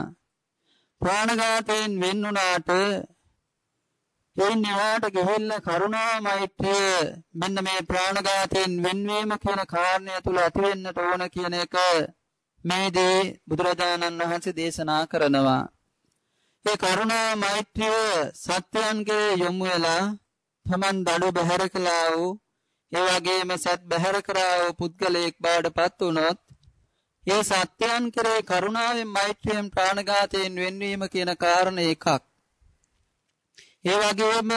ප්‍රාණඝාතයෙන් වෙන්නුනාට එයින් එහාට ගිහිල්ලා කරුණා මෛත්‍රිය. මෙන්න මේ ප්‍රාණඝාතයෙන් වෙන්වීම කියන කාරණය තුල ඇති වෙන්නට ඕන කියන එක මේදී බුදුරජාණන් වහන්සේ දේශනා කරනවා. ඒ කරුණා මෛත්‍රිය සත්‍යයන්ගේ යොමු වෙලා තමන් දඩු බහැර කළා වූ ඒ වගේම සත් බහැර කරා වූ පුද්ගලයෙක් බවට පත් වුණොත් ඒ සත්‍යයන් කරේ කරුණාවෙන් මෛත්‍රියෙන් ප්‍රාණඝාතයෙන් වෙන්වීම කියන කාරණේ එකක්. ඒ වගේම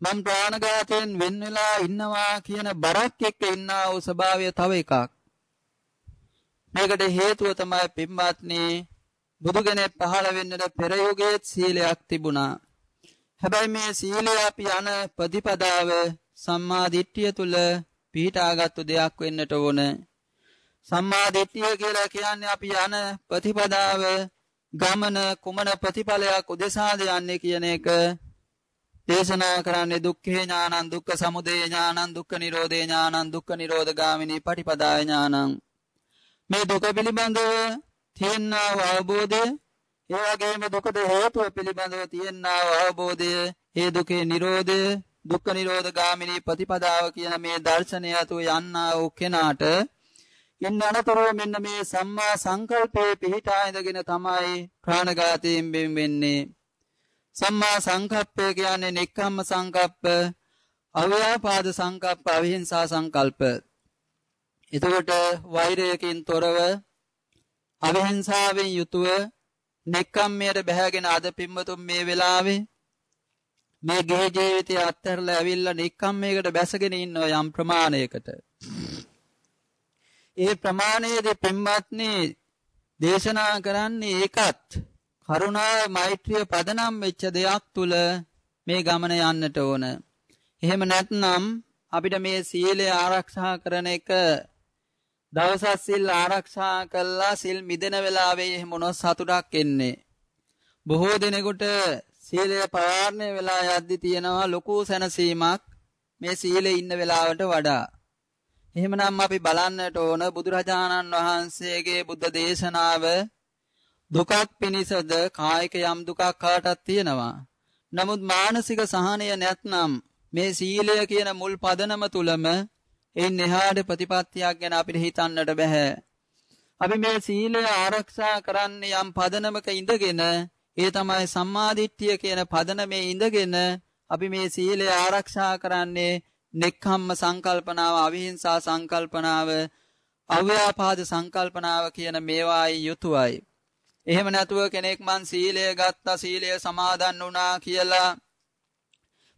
මම ප්‍රාණඝාතයෙන් වෙන් වෙලා ඉන්නවා කියන බරක් එක්ක ඉන්නා වූ ස්වභාවය තව එකක්. මේකට හේතුව තමයි පින්වත්නි බුදුගෙනෙක් පහළ වෙන්නට පෙර යුගයේ සීලයක් තිබුණා. හැබැයි මේ සීලය අපි යන ප්‍රතිපදාව සම්මා දිට්ඨිය තුල පිහිටාගත්තු දෙයක් වෙන්නට ඕනේ. සම්මා දිට්ඨිය කියලා කියන්නේ අපි යන ප්‍රතිපදාව ගමන කුමන ප්‍රතිඵලයක් උදෙසාද යන්නේ කියන එක දේශනා කරන්නේ දුක්ඛේ ඥානං දුක්ඛ සමුදය ඥානං දුක්ඛ නිරෝධේ ඥානං දුක්ඛ නිරෝධ ගාමිනී පටිපදාය ඥානං. මේ දුක පිළිබඳව තියෙනා අවබෝධය ඒ වගේම දුකට හේතුව පිළිබඳව තියෙනා අවබෝධය ඒ දුකේ නිරෝධය දුක්ඛ නිරෝධ ගාමිනී ප්‍රතිපදාව කියන මේ දර්ශනය අතු යන්නා වූ කෙනාට ඉන්න අනතුරුව මෙන්න මේ සම්මා සංකල්පයේ පිහිටා ඉඳගෙන තමයි ප්‍රාණඝාතයෙන් බෙන් වෙන්නේ. සම්මා සංකප්පය කියන්නේ නෙක්ඛම්ම සංකප්ප, අව්‍යාපාද සංකප්ප, අවිහිංසා සංකල්ප. එතකොට වෛරයකින් තොරව අවිහිංසාවෙන් යුතුව නෙක්ඛම්මයට බැහැගෙන අද පින්වතුන් මේ වෙලාවේ මේ ගේ ජීවිතය අත්හැරලා ඇවිල්ලා නෙක්ඛම්මයකට බැසගෙන ඉන්නවා යම් ප්‍රමාණයකට. ඒ ප්‍රමාණයේදී පින්වත්නි දේශනා කරන්නේ ඒකත් කරුණා මෛත්‍රිය පදනම් වෙච්ච දෙයක් තුල මේ ගමන යන්නට ඕන. එහෙම නැත්නම් අපිට මේ සීලය ආරක්ෂා කරන එක දවසක් සිල් ආරක්ෂා කළා සිල් මිදෙන වෙලාවේ එහෙම මොනොත් සතුටක් එන්නේ. බොහෝ දිනෙකට සීලය පාලනය වෙලා යද්දි තියෙනවා ලොකු සැනසීමක් මේ සීලේ ඉන්න වෙලාවට වඩා. එහෙමනම් අපි බලන්නට ඕන බුදුරජාණන් වහන්සේගේ බුද්ධ දේශනාව දුකක් පිණිසද කායික යම් දුකක් කාටත් තියෙනවා. නමුත් මානසික සහනය නැත්නම් මේ සීලය කියන මුල් පදනම තුලම එයින් එහාට ප්‍රතිපත්තියක් ගැන අපිට හිතන්නට බෑ. අපි මේ සීලය ආරක්ෂා කරන්නේ යම් පදනමක ඉඳගෙන ඒ තමයි සම්මාදිට්ඨිය කියන පදනමේ ඉඳගෙන අපි මේ සීලය ආරක්ෂා කරන්නේ නෙක්ඛම්ම සංකල්පනාව අවිහිංසා සංකල්පනාව අව්‍යාපාද සංකල්පනාව කියන මේවායි යුතුයයි. එහෙම නැතුව කෙනෙක් මං සීලය ගත්තා සීලය සමාදන් වුණා කියලා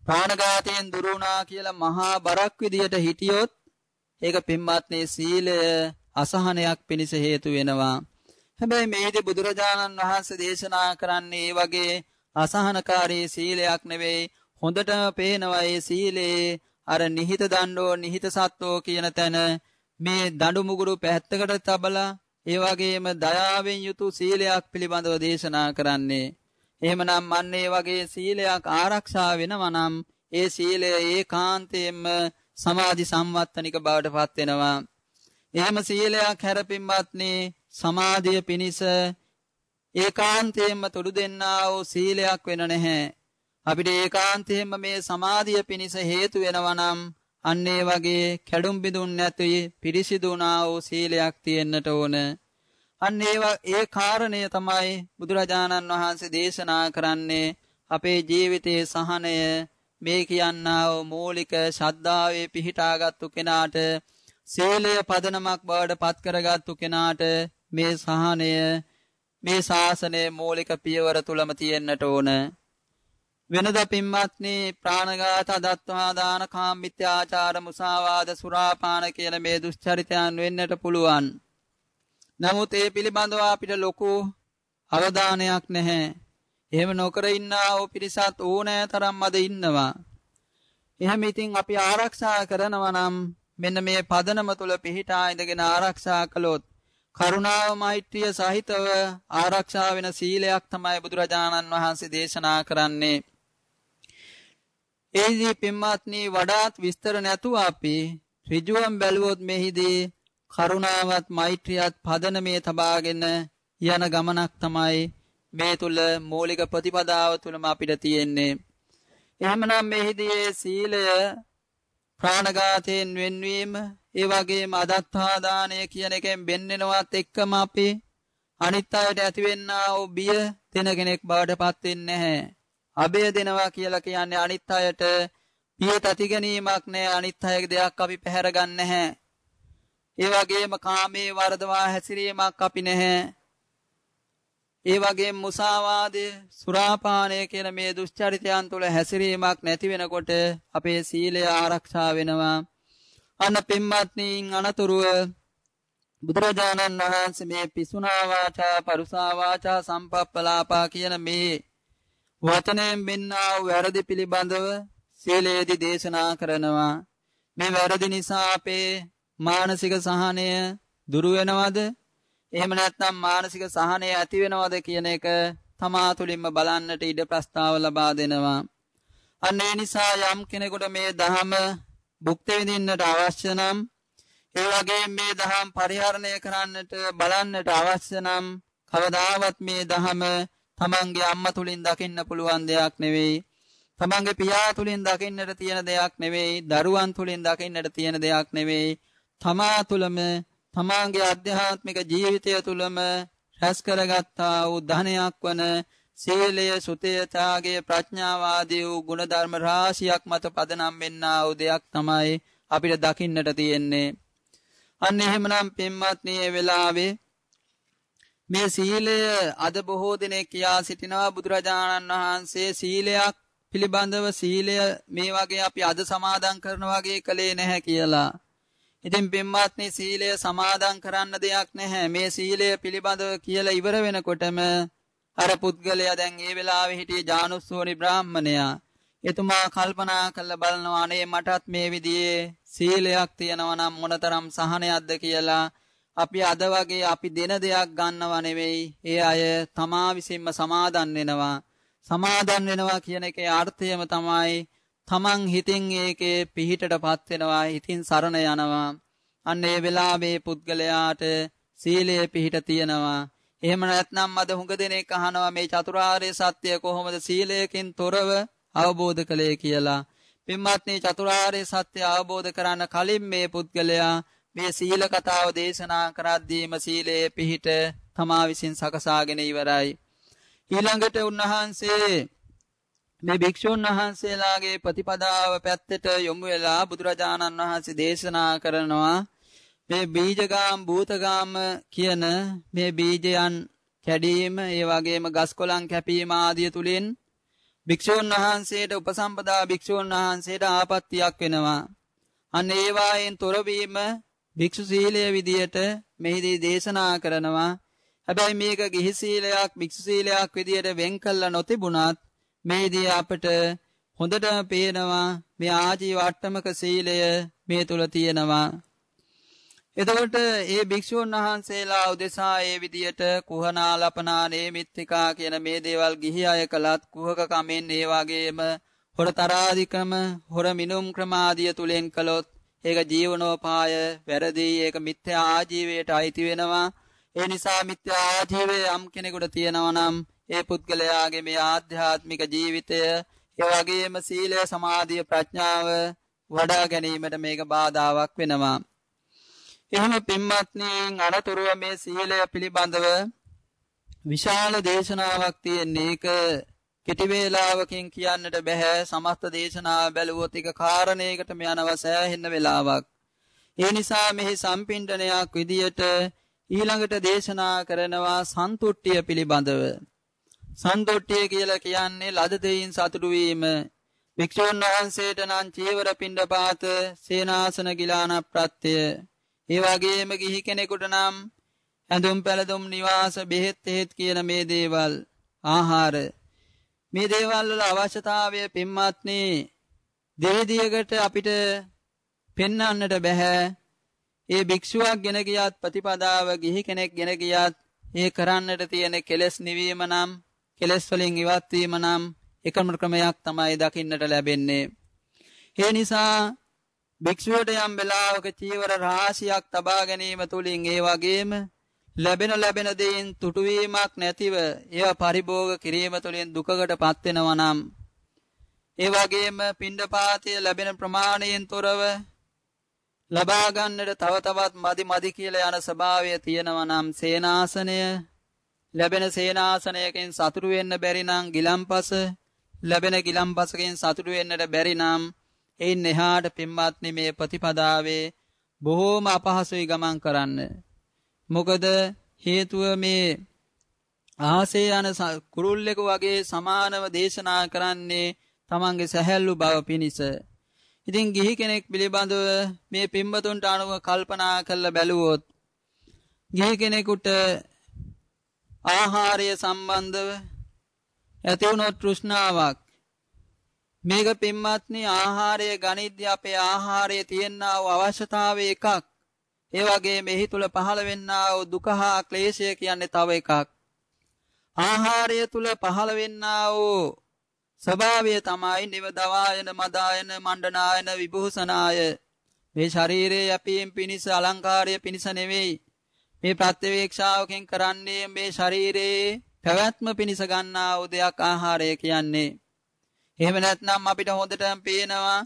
ප්‍රාණඝාතයෙන් දුරු වුණා කියලා මහා බරක් විදියට හිටියොත් ඒක පින්වත්නි සීලය අසහනයක් පිණිස හේතු වෙනවා. හැබැයි මේදී බුදුරජාණන් වහන්සේ දේශනා කරන්නේ මේ වගේ අසහනකාරී සීලයක් නෙවෙයි හොඳටම පේනවා මේ සීලේ අර නිහිත දණ්ඩෝ නිහිත සත්වෝ කියන තැන මේ දඬු මුගුරු පැත්තකට තබලා ඒ වගේම දයාවෙන් යුතු සීලයක් පිළිබඳව දේශනා කරන්නේ. එහෙමනම් අන්න ඒ වගේ සීලයක් ආරක්ෂා වෙනවා නම් ඒ සීලය ඒකාන්තයෙන්ම සමාධි සම්වත්තනික බවට පත් වෙනවා. එහෙම සීලයක් හැරපින්වත්නි සමාධිය පිණිස ඒකාන්තයෙන්ම තුඩු දෙන්නා වූ සීලයක් වෙන නැහැ. අපිට ඒකාන්තයෙන්ම මේ සමාධිය පිණිස හේතු වෙනවා නම් අන්න ඒ වගේ කැඩුම් බිඳුන් නැති පිරිසිදුනා වූ සීලයක් තියෙන්නට ඕන. අන්න ඒ කාරණය තමයි බුදුරජාණන් වහන්සේ දේශනා කරන්නේ අපේ ජීවිතයේ සහනය මේ කියන්නා වූ මූලික ශ්‍රද්ධාවේ පිහිටාගත්තු කෙනාට සීලය පදනමක් බවට පත් කරගත්තු කෙනාට මේ සහනය මේ ශාසනයේ මූලික පියවර තුලම තියෙන්නට ඕන. වෙනද පින්වත්නි ප්‍රාණඝාත දත්වා දාන කාමිත්‍යාචාර මුසාවාද සුරාපාන කියන මේ දුෂ්චරිතයන් වෙන්නට පුළුවන්. නමුත් ඒ පිළිබඳව අපිට ලොකු අවධානයක් නැහැ. එහෙම නොකර ඉන්නා වූ පිරිසත් ඕනෑ තරම් අද ඉන්නවා. එහෙම ඉතින් අපි ආරක්ෂා කරනවා නම් මෙන්න මේ පදනම තුල පිහිටා ඉඳගෙන ආරක්ෂා කළොත් කරුණාව මෛත්‍රිය සහිතව ආරක්ෂා වෙන සීලයක් තමයි බුදුරජාණන් වහන්සේ දේශනා කරන්නේ. එහිදී පින්වත්නි වඩාත් විස්තර නැතුව අපි ඍජුවම් බැලුවොත් මෙහිදී කරුණාවත් මෛත්‍රියත් පදනමේ තබාගෙන යන ගමනක් තමයි මේ තුල මූලික ප්‍රතිපදාව තුලම අපිට තියෙන්නේ. එහෙමනම් මෙහිදී සීලය ප්‍රාණඝාතයෙන් වෙන්වීම ඒ වගේම අදත්තා දානය කියන එකෙන් බෙන්නෙනවත් එක්කම අපි අනිත් අයට ඇතිවෙන්නා වූ බිය දෙන කෙනෙක් බවට පත් වෙන්නේ නැහැ. අබය දෙනවා කියලා කියන්නේ අනිත් අයට පිය තති ගැනීමක් නෑ අනිත් අයගේ දෙයක් අපි පැහැර ගන්න නැහැ. ඒ වගේම කාමයේ වර්ධවා හැසිරීමක් අපි නැහැ. ඒ වගේම මුසාවාදය, සුරාපානය කියන මේ දුෂ්චරිතයන් තුළ හැසිරීමක් නැති වෙනකොට අපේ සීලය ආරක්ෂා වෙනවා. අන්න පින්වත්නි අනතුරුව බුදුරජාණන් වහන්සේ මේ පිසුනා වාචා, පරුසා වාචා, සම්පප්පලාපා කියන මේ වචනයෙන් මෙන්නා වූ වැරදි පිළිබඳව සීලයේදී දේශනා කරනවා. මේ වැරදි නිසා අපේ මානසික සහනය දුරු වෙනවද? එහෙම නැත්නම් මානසික සහනය ඇති වෙනවද කියන එක තමා තුළින්ම බලන්නට ඉඩ ප්‍රස්තාව ලබා දෙනවා. අන්න ඒ නිසා යම් කෙනෙකුට මේ ධහම භුක්ති විඳින්නට අවශ්‍ය නම් ඒ වගේ මේ දහම් පරිහරණය කරන්නට බලන්නට අවශ්‍ය නම් කවදාවත් මේ දහම තමන්ගේ අම්මා තුලින් දකින්න පුළුවන් දෙයක් නෙවෙයි. තමන්ගේ පියා තුලින් දකින්නට තියෙන දෙයක් නෙවෙයි. දරුවන් තුලින් දකින්නට තියෙන දෙයක් නෙවෙයි. තමා තුලම තමාගේ අධ්‍යාත්මික ජීවිතය තුලම රැස් කරගත්තා වූ ධනයක් වන සීලය, සුතය, ත්‍යාගය, ප්‍රඥාව ආදී වූ ගුණධර්ම රාශියක් මත පදනම් වෙන්නා වූ දෙයක් තමයි අපිට දකින්නට තියෙන්නේ. අන්න එහෙමනම් පින්වත්නි මේ වෙලාවේ මේ සීලය අද බොහෝ දෙනෙක් කියා සිටිනවා බුදුරජාණන් වහන්සේ සීලයක් පිළිබඳව සීලය මේ වගේ අපි අද සමාදන් කරන වගේ කළේ නැහැ කියලා. ඉතින් පින්වත්නි සීලය සමාදන් කරන්න දෙයක් නැහැ. මේ සීලය පිළිබඳව කියලා ඉවර වෙනකොටම අර පුද්ගලයා දැන් ඒ වෙලාවේ හිටියේ ජානුස්සෝනි බ්‍රාහ්මණයා. එතුමා කල්පනා කරලා බලනවා අනේ මටත් මේ විදිහේ සීලයක් තියෙනවා නම් මොනතරම් සහනයක්ද කියලා අපි අද වගේ අපි දෙන දෙයක් ගන්නව නෙවෙයි. ඒ අය තමා විසින්ම සමාදන් වෙනවා. සමාදන් වෙනවා කියන එකේ අර්ථයම තමයි තමන් හිතින් ඒකේ පිහිටටපත් වෙනවා හිතින් සරණ යනවා. අන්න ඒ වෙලාවේ පුද්ගලයාට සීලය පිහිට තියෙනවා. එහෙම නැත්නම් අද හුඟ දෙනෙක් අහනවා මේ චතුරාර්ය සත්‍ය කොහොමද සීලයකින් තොරව අවබෝධ කළේ කියලා. පින්වත්නි චතුරාර්ය සත්‍ය අවබෝධ කරන්න කලින් මේ පුද්ගලයා මේ සීල කතාව දේශනා කරද්දීම සීලයේ පිහිට තමා විසින් සකසාගෙන ඉවරයි. ඊළඟට උන්වහන්සේ මේ භික්ෂුන් වහන්සේලාගේ ප්‍රතිපදාව පැත්තට යොමු වෙලා බුදුරජාණන් වහන්සේ දේශනා කරනවා මේ බීජගාම් භූතගාම කියන මේ බීජයන් කැඩීම ඒ වගේම ගස්කොලන් කැපීම ආදිය තුලින් භික්ෂුන් වහන්සේට උපසම්පදා භික්ෂුන් වහන්සේට ආපත්‍තියක් වෙනවා. අන්න ඒ වායෙන් තොරවීම භික්ෂු සීලය විදියට මෙහිදී දේශනා කරනවා. හැබැයි මේක ගිහි සීලයක් භික්ෂු සීලයක් විදියට වෙන් කළා නොතිබුණත් මේදී අපට හොඳටම පේනවා මේ ආජීව අට්ටමක සීලය මේ තුල තියෙනවා. එතකොට ඒ භික්ෂුන් වහන්සේලා උදෙසා ඒ විදියට කුහනා ලපනා නේමිත්තිකා කියන මේ දේවල් ගිහි අය කළත් කුහක කමෙන් ඒ වගේම හොර තරාදිකම හොර මිනුම් ක්‍රමාදිය තුලින් කළොත් ඒක ජීවනෝපාය වැරදි ඒක මිත්‍යා ආජීවයට අයිති වෙනවා. ඒ නිසා මිත්‍යා ආජීවය යම් කෙනෙකුට තියෙනවා නම් ඒ පුද්ගලයාගේ මේ ආධ්‍යාත්මික ජීවිතය ඒ වගේම සීලය සමාධිය ප්‍රඥාව වඩා ගැනීමට මේක බාධාවක් වෙනවා. එහෙම පින්වත්නි අනතුරුව මේ සීලය පිළිබඳව විශාල දේශනාවක් තියෙන්නේ ඒක කෙටි වේලාවකින් කියන්නට බෑ සමස්ත දේශනාව බැලුවොත් එක කාරණයකටම යනවා සෑහෙන වෙලාවක්. ඒ නිසා මෙහි සම්පින්ඩනයක් විදියට ඊළඟට දේශනා කරනවා සන්තුට්ඨිය පිළිබඳව. සන්තුට්ඨිය කියලා කියන්නේ ලද දෙයින් සතුටු වීම. වික්ෂුන් වහන්සේට නම් චීවර පිණ්ඩපාත සේනාසන ගිලාන ප්‍රත්‍ය. ඒ වගේම ගිහි කෙනෙකුට නම් ඇඳුම් පැළඳුම් නිවාස බෙහෙත් හේත් කියන මේ දේවල් ආහාර මේ දේවල් වල අවශ්‍යතාවය පින්වත්නි දෙවිදියකට අපිට පෙන්වන්නට බෑ ඒ භික්ෂුවක් ගෙන ගියත් ප්‍රතිපදාව ගිහි කෙනෙක් ගෙන ගියත් ඒ කරන්නට තියෙන කෙලෙස් නිවීම නම් කෙලෙස් වලින් ඉවත් වීම නම් එකම ක්‍රමයක් තමයි දකින්නට ලැබෙන්නේ. ඒ නිසා භික්ෂුවට යම් වෙලාවක චීවර රාශියක් තබා ගැනීම තුලින් ඒ වගේම ලැබෙන ලැබෙන දේෙන් තුටුවීමක් නැතිව ඒව පරිභෝග කිරීම තුළින් දුකකටපත් වෙනවා නම් ඒ වගේම පින්ඩපාතය ලැබෙන ප්‍රමාණයෙන් තොරව ලබා ගන්නට තව තවත් මදි මදි කියලා යන ස්වභාවය තියෙනවා නම් සේනාසනය ලැබෙන සේනාසනයකින් සතුටු වෙන්න බැරි නම් ගිලම්පස ලැබෙන ගිලම්පසකින් සතුටු වෙන්නට බැරි නම් එයින් එහාට පින්වත්නි මේ ප්‍රතිපදාවේ බොහෝම අපහසුයි ගමන් කරන්න. මොකද හේතුව මේ ආසේ යන කුරුල්ලෙකු වගේ සමානව දේශනා කරන්නේ තමන්ගේ සැහැල්ලු බව පිණිස. ඉතින් ගිහි කෙනෙක් පිළිබඳව මේ පින්වතුන්ට අනුව කල්පනා කරලා බැලුවොත් ගිහි කෙනෙකුට ආහාරය සම්බන්ධව ඇති වුණොත් තෘෂ්ණාවක් මේක පින්වත්නි ආහාරය ගනිද්දී අපේ ආහාරයේ තියෙනා වූ අවශ්‍යතාවය එකක්. ඒ වගේ මෙහි තුල පහළ වෙන්නා වූ දුක හා ක්ලේශය කියන්නේ තව එකක්. ආහාරය තුල පහළ වෙන්නා වූ ස්වභාවය තමයි නිවදවායන මදායන මණ්ඩනායන විභූෂනාය මේ ශරීරයේ යැපීම් පිණිස අලංකාරය පිණිස නෙවෙයි. මේ ප්‍රත්‍යවේක්ෂාවකින් කරන්නේ මේ ශරීරයේ පැවැත්ම පිණිස ගන්නා වූ දෙයක් ආහාරය කියන්නේ. එහෙම නැත්නම් අපිට හොඳටම පේනවා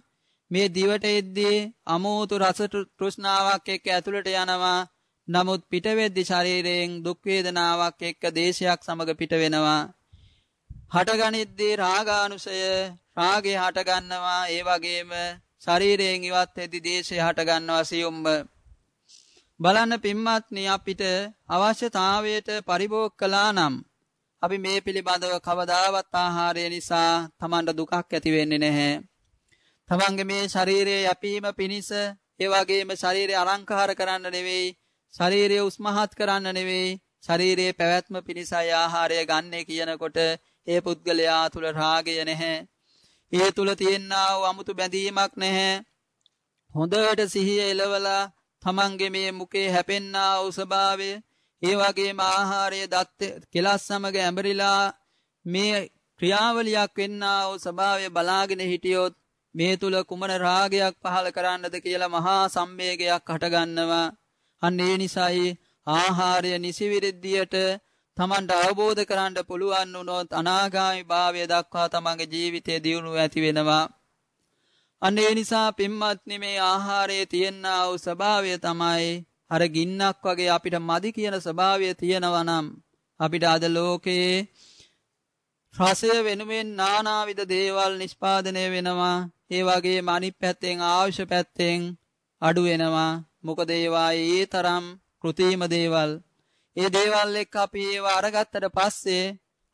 මේ දිවට එද්දී අමෝතු රස තෘෂ්ණාවක් එක්ක ඇතුළට යනවා. නමුත් පිට වෙද්දී ශරීරයෙන් දුක් වේදනාවක් එක්ක දේශයක් සමග පිට වෙනවා. හටගනිද්දී රාගානුසය රාගේ හටගන්නවා. ඒ වගේම ශරීරයෙන් ඉවත් වෙද්දී දේශය හටගන්නවා සියුම්ම. බලන්න පින්වත්නි අපිට අවශ්‍යතාවයට පරිභෝග කළා නම් අපි මේ පිළිබඳව කවදාවත් ආහාරය නිසා Tamanට දුකක් ඇති වෙන්නේ නැහැ. තමන්ගේ මේ ශරීරයේ යැපීම පිණිස ඒ වගේම ශරීරය අලංකාර කරන්න නෙවෙයි ශරීරය උස්මහත් කරන්න නෙවෙයි ශරීරයේ පැවැත්ම පිණිසයි ආහාරය ගන්නේ කියනකොට ඒ පුද්ගලයා තුල රාගය නැහැ. ඒ තුල තියෙනා වූ 아무තු බැඳීමක් නැහැ. හොඳට සිහිය එළවලා තමන්ගේ මේ මුකේ හැපෙන්නා වූ ස්වභාවය ඒ වගේම ආහාරයේ දත් කෙලස් සමග ඇඹරිලා මේ ක්‍රියාවලියක් වෙන්නා වූ ස්වභාවය බලාගෙන හිටියොත් මේ තුල කුමන රාගයක් පහල කරන්නද කියලා මහා සම්වේගයක් හටගන්නවා. අන්න ඒ නිසායි ආහාරය නිසිවිරිද්දියට තමන්ට අවබෝධ කරන්න පුළුවන් වුණොත් අනාගාමී භාවය දක්වා තමන්ගේ ජීවිතය දියුණුව ඇති වෙනවා. අන්න ඒ නිසා පින්වත්නි මේ ආහාරයේ තියෙනා වූ ස්වභාවය තමයි අර ගින්නක් වගේ අපිට මදි කියන ස්වභාවය තියෙනවා නම් අපිට අද ලෝකයේ රසය වෙනුවෙන් නානාවිද දේවල් නිෂ්පාදනය වෙනවා. ඒ වගේම අනිත් පැත්තෙන් අවශ්‍ය පැත්තෙන් අඩු වෙනවා. මොකද ඒවා ඒ තරම් කෘතිම දේවල්. ඒ දේවල් එක්ක අපි ඒවා අරගත්තට පස්සේ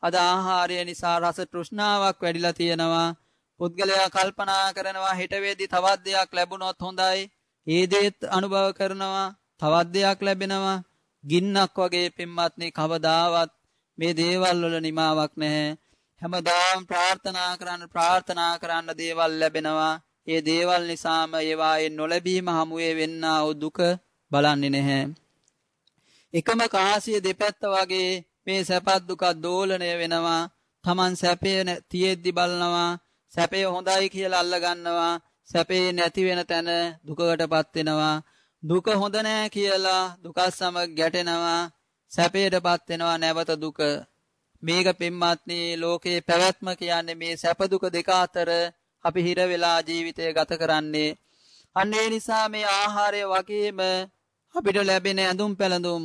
අද ආහාරය නිසා රස තෘෂ්ණාවක් වැඩිලා තියෙනවා. පුද්ගලයා කල්පනා කරනවා හෙට වෙද්දි තවත් දෙයක් ලැබුණොත් හොඳයි. ඒ දේත් අනුභව කරනවා. තවත් දෙයක් ලැබෙනවා. ගින්නක් වගේ පින්වත්නි කවදාවත් මේ දේවල් වල නිමාවක් නැහැ. හැමදාම ප්‍රාර්ථනා කරන්න ප්‍රාර්ථනා කරන්න දේවල් ලැබෙනවා. ඒ දේවල් නිසාම ඒවායේ නොලැබීම හමුවේ වෙන්නා වූ දුක බලන්නේ නැහැ. එකම කාසිය දෙපැත්ත වගේ මේ සැපත් දුක දෝලණය වෙනවා. Taman සැපේ තියෙද්දි බලනවා. සැපේ හොඳයි කියලා අල්ල ගන්නවා. සැපේ නැති වෙන තැන දුකකටපත් වෙනවා. දුක හොඳ නෑ කියලා දුකත් සමග ගැටෙනවා. සැපයටපත් වෙනවා නැවත දුක. මේක පින්වත්නි ලෝකේ පැවැත්ම කියන්නේ මේ සැප දුක දෙක අතර අපි හිර වෙලා ජීවිතය ගත කරන්නේ. අන්න ඒ නිසා මේ ආහාරය වගේම අපිට ලැබෙන ඇඳුම් පැළඳුම්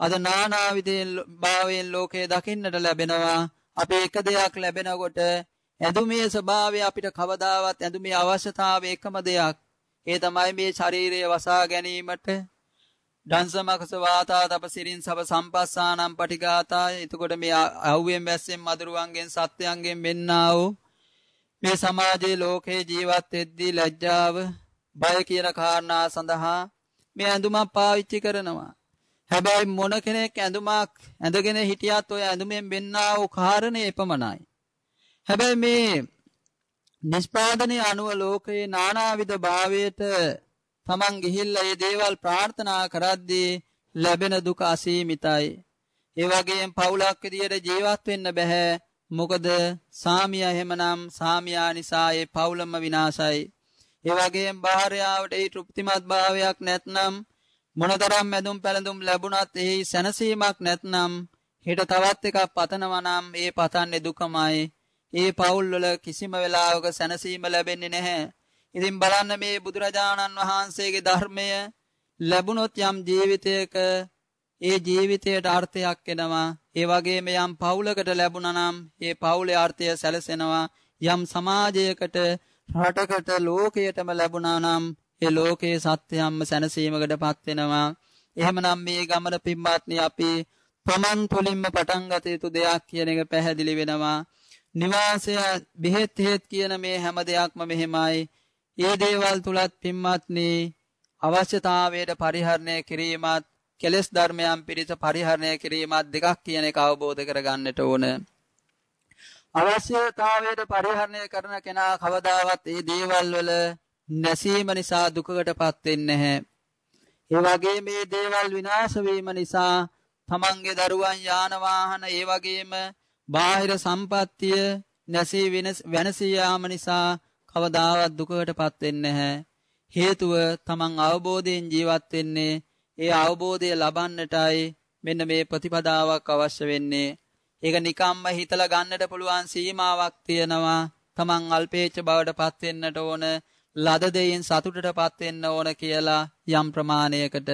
අද නානා විදයෙන් භාවයෙන් ලෝකේ දකින්නට ලැබෙනවා. අපි එක දෙයක් ලැබෙනකොට ඇඳුමේ ස්වභාවය අපිට කවදාවත් ඇඳුමේ අවශ්‍යතාවය එකම දෙයක්. ඒ තමයි මේ ශරීරය වසා ගැනීමට ඩන්සමකස වාතා තප සිරින් සබ සම්පස්සානම් පටිගාතා එතකොට මේ අවුවෙන් වැස්සෙන් මදුරුවන්ගෙන් සත්‍යයන්ගෙන් වෙන්නා වූ මේ සමාජයේ ලෝකේ ජීවත් වෙද්දී ලැජ්ජාව බය කියන කාරණා සඳහා මේ ඇඳුමක් පාවිච්චි කරනවා. හැබැයි මොන කෙනෙක් ඇඳුමක් ඇඳගෙන හිටියත් ඔය ඇඳුමෙන් වෙන්නා වූ කාරණේ එපමණයි. හැබැයි මේ නිෂ්පාදනයේ අනුව ලෝකයේ නානාවිද භාවයට තමන් ගිහිල්ලා මේ දේවල් ප්‍රාර්ථනා කරද්දී ලැබෙන දුක අසීමිතයි. ඒ වගේම පවුලක් විදියට ජීවත් වෙන්න බෑ. මොකද සාමියා එහෙමනම් සාමියා නිසා ඒ පවුලම විනාශයි. ඒ වගේම භාර්යාවට ඒ තෘප්තිමත් භාවයක් නැත්නම් මොනතරම් මැදුම් පැළඳුම් ලැබුණත් එහි සැනසීමක් නැත්නම් හෙට තවත් එකක් පතනවා නම් ඒ පතන්නේ දුකමයි. ඒ පවුල් වල කිසිම වෙලාවක සැනසීම ලැබෙන්නේ නැහැ. ඉතින් බලන්න මේ බුදුරජාණන් වහන්සේගේ ධර්මය ලැබුණොත් යම් ජීවිතයක ඒ ජීවිතයට අර්ථයක් එනවා. ඒ වගේම යම් පවුලකට ලැබුණා නම් ඒ පවුලේ අර්ථය සැලසෙනවා. යම් සමාජයකට රටකට ලෝකයටම ලැබුණා නම් ඒ ලෝකයේ සත්‍යයන්ම සැනසීමකටපත් වෙනවා. එහෙමනම් මේ ගමන පින්වත්නි අපි ප්‍රමන් තුලින්ම පටන් ගත යුතු දෙයක් කියන එක පැහැදිලි වෙනවා. නිවාසය බෙහෙත් හේත් කියන මේ හැම දෙයක්ම මෙහෙමයි. ඒ දේවල් තුලත් පින්වත්නි අවශ්‍යතාවයට පරිහරණය කිරීමත් කෙලෙස් ධර්මයන් පිරිස පරිහරණය කිරීමත් දෙකක් කියන එක අවබෝධ කරගන්නට ඕන. අවශ්‍යතාවයට පරිහරණය කරන කෙනා කවදාවත් මේ දේවල් වල නැසීම නිසා දුකකටපත් වෙන්නේ නැහැ. ඒ වගේ මේ දේවල් විනාශ වීම නිසා තමන්ගේ දරුවන් යාන වාහන ඒ වගේම බාහිර සම්පත්තිය නැසී වෙනසී යාම නිසා කවදාවත් දුකකටපත් වෙන්නේ නැහැ. හේතුව තමන් අවබෝධයෙන් ජීවත් වෙන්නේ ඒ අවබෝධය ලබන්නටයි මෙන්න මේ ප්‍රතිපදාවක් අවශ්‍ය වෙන්නේ. ඒක නිකම්ම හිතලා ගන්නට පුළුවන් සීමාවක් තියෙනවා. තමන් අල්පේච්ඡ බවටපත් වෙන්නට ඕන, ලද දෙයින් සතුටටපත් වෙන්න ඕන කියලා යම් ප්‍රමාණයකට.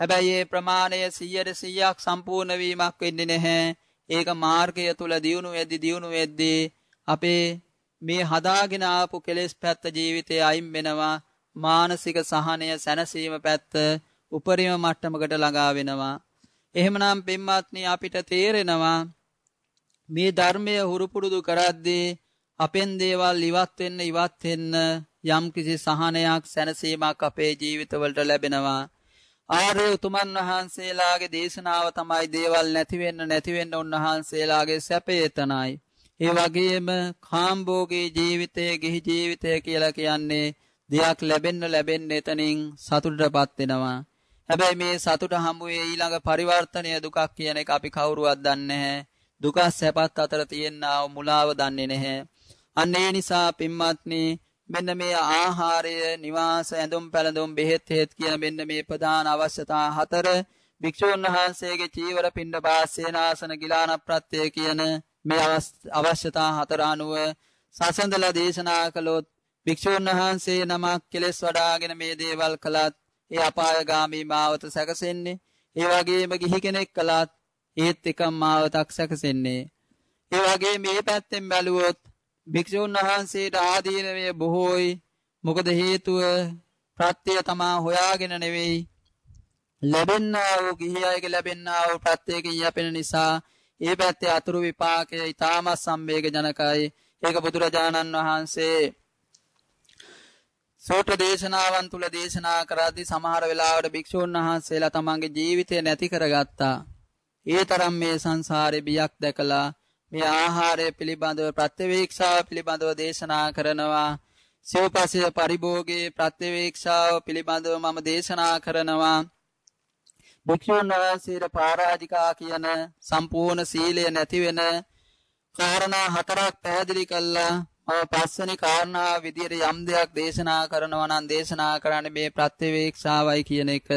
හැබැයි මේ ප්‍රමාණය 100ට 100ක් සම්පූර්ණ වීමක් වෙන්නේ නැහැ. ඒක මාර්ගය තුල දියුණු වෙද්දි දියුණු වෙද්දි අපේ මේ හදාගෙන ආපු කෙලෙස් පැත්ත ජීවිතේ අයින් වෙනවා මානසික සහනය සැනසීම පැත්ත උපරිම මට්ටමකට ළඟා වෙනවා. එහෙමනම් පින්වත්නි අපිට තේරෙනවා මේ ධර්මය හුරු පුරුදු කරද්දී අපෙන් දේවල් ඉවත් වෙන්න ඉවත් වෙන්න යම්කිසි සහනයක් සැනසීමක් අපේ ජීවිතවලට ලැබෙනවා. ආර්ය උතුමන් වහන්සේලාගේ දේශනාව තමයි දේවල් නැති වෙන්න නැති වෙන්න උන්වහන්සේලාගේ සැපේ එතනයි. ඒ වගේම කාම්භෝගී ජීවිතය, ගිහි ජීවිතය කියලා කියන්නේ දෙයක් ලැබෙන්න ලැබෙන්න එතනින් සතුටටපත් වෙනවා. හැබැයි මේ සතුට හමුවේ ඊළඟ පරිවර්තනය දුකක් කියන එක අපි කවුරුවත් දන්නේ නැහැ. දුක සැපත් අතර තියෙනා මුලාව දන්නේ නැහැ. අන්න ඒ නිසා පින්වත්නි මෙන්න මේ ආහාරය, නිවාස, ඇඳුම් පැළඳුම්, බෙහෙත් හේත් කියන මෙන්න මේ ප්‍රධාන අවශ්‍යතා හතර භික්ෂූන් වහන්සේගේ චීවර පිණ්ඩ පාසේනාසන ගිලාන ප්‍රත්‍යය කියන මේ අවශ්‍යතා හතර අනුව සසඳලා දේශනා කළොත් භික්ෂූන් වහන්සේ නමක් කෙලෙස් වඩාගෙන මේ දේවල් කළත් ඒ අපායගාමී මාවත සැකසෙන්නේ. ඒ වගේම ගිහි කෙනෙක් කළත් ඒත් එකම මාවතක් සැකසෙන්නේ. ඒ වගේ මේ පැත්තෙන් බැලුවොත් භික්ෂූන් වහන්සේට ආදීනවේ බොහෝයි. මොකද හේතුව ප්‍රත්‍යය තමා හොයාගෙන නෙවෙයි. ලැබෙන්නා වූ ගිහි අයගේ ලැබෙන්නා වූ ප්‍රත්‍යයකින් යැපෙන නිසා ඒ පැත්තේ අතුරු විපාකය ඊටමත් සම්වේග ජනකයි ඒක බුදුරජාණන් වහන්සේ සූත්‍ර දේශනාවන් තුල දේශනා කරද්දී සමහර වෙලාවට භික්ෂුන් වහන්සේලා තමන්ගේ ජීවිතය නැති කරගත්තා. ඒ තරම් මේ සංසාරේ බියක් දැකලා මේ ආහාරය පිළිබඳව ප්‍රත්‍යවේක්ෂාව පිළිබඳව දේශනා කරනවා. සිව්පසය පරිභෝගයේ ප්‍රත්‍යවේක්ෂාව පිළිබඳව මම දේශනා කරනවා. භික්ෂුන් වහන්සේට පරාජිකා කියන සම්පූර්ණ සීලය නැති වෙන කාරණා හතරක් පැහැදිලි කළා මම පස්වෙනි කාරණා විදියට යම් දෙයක් දේශනා කරනවා නම් දේශනා කරන්නේ මේ ප්‍රත්‍යවේක්ෂාවයි කියන එක.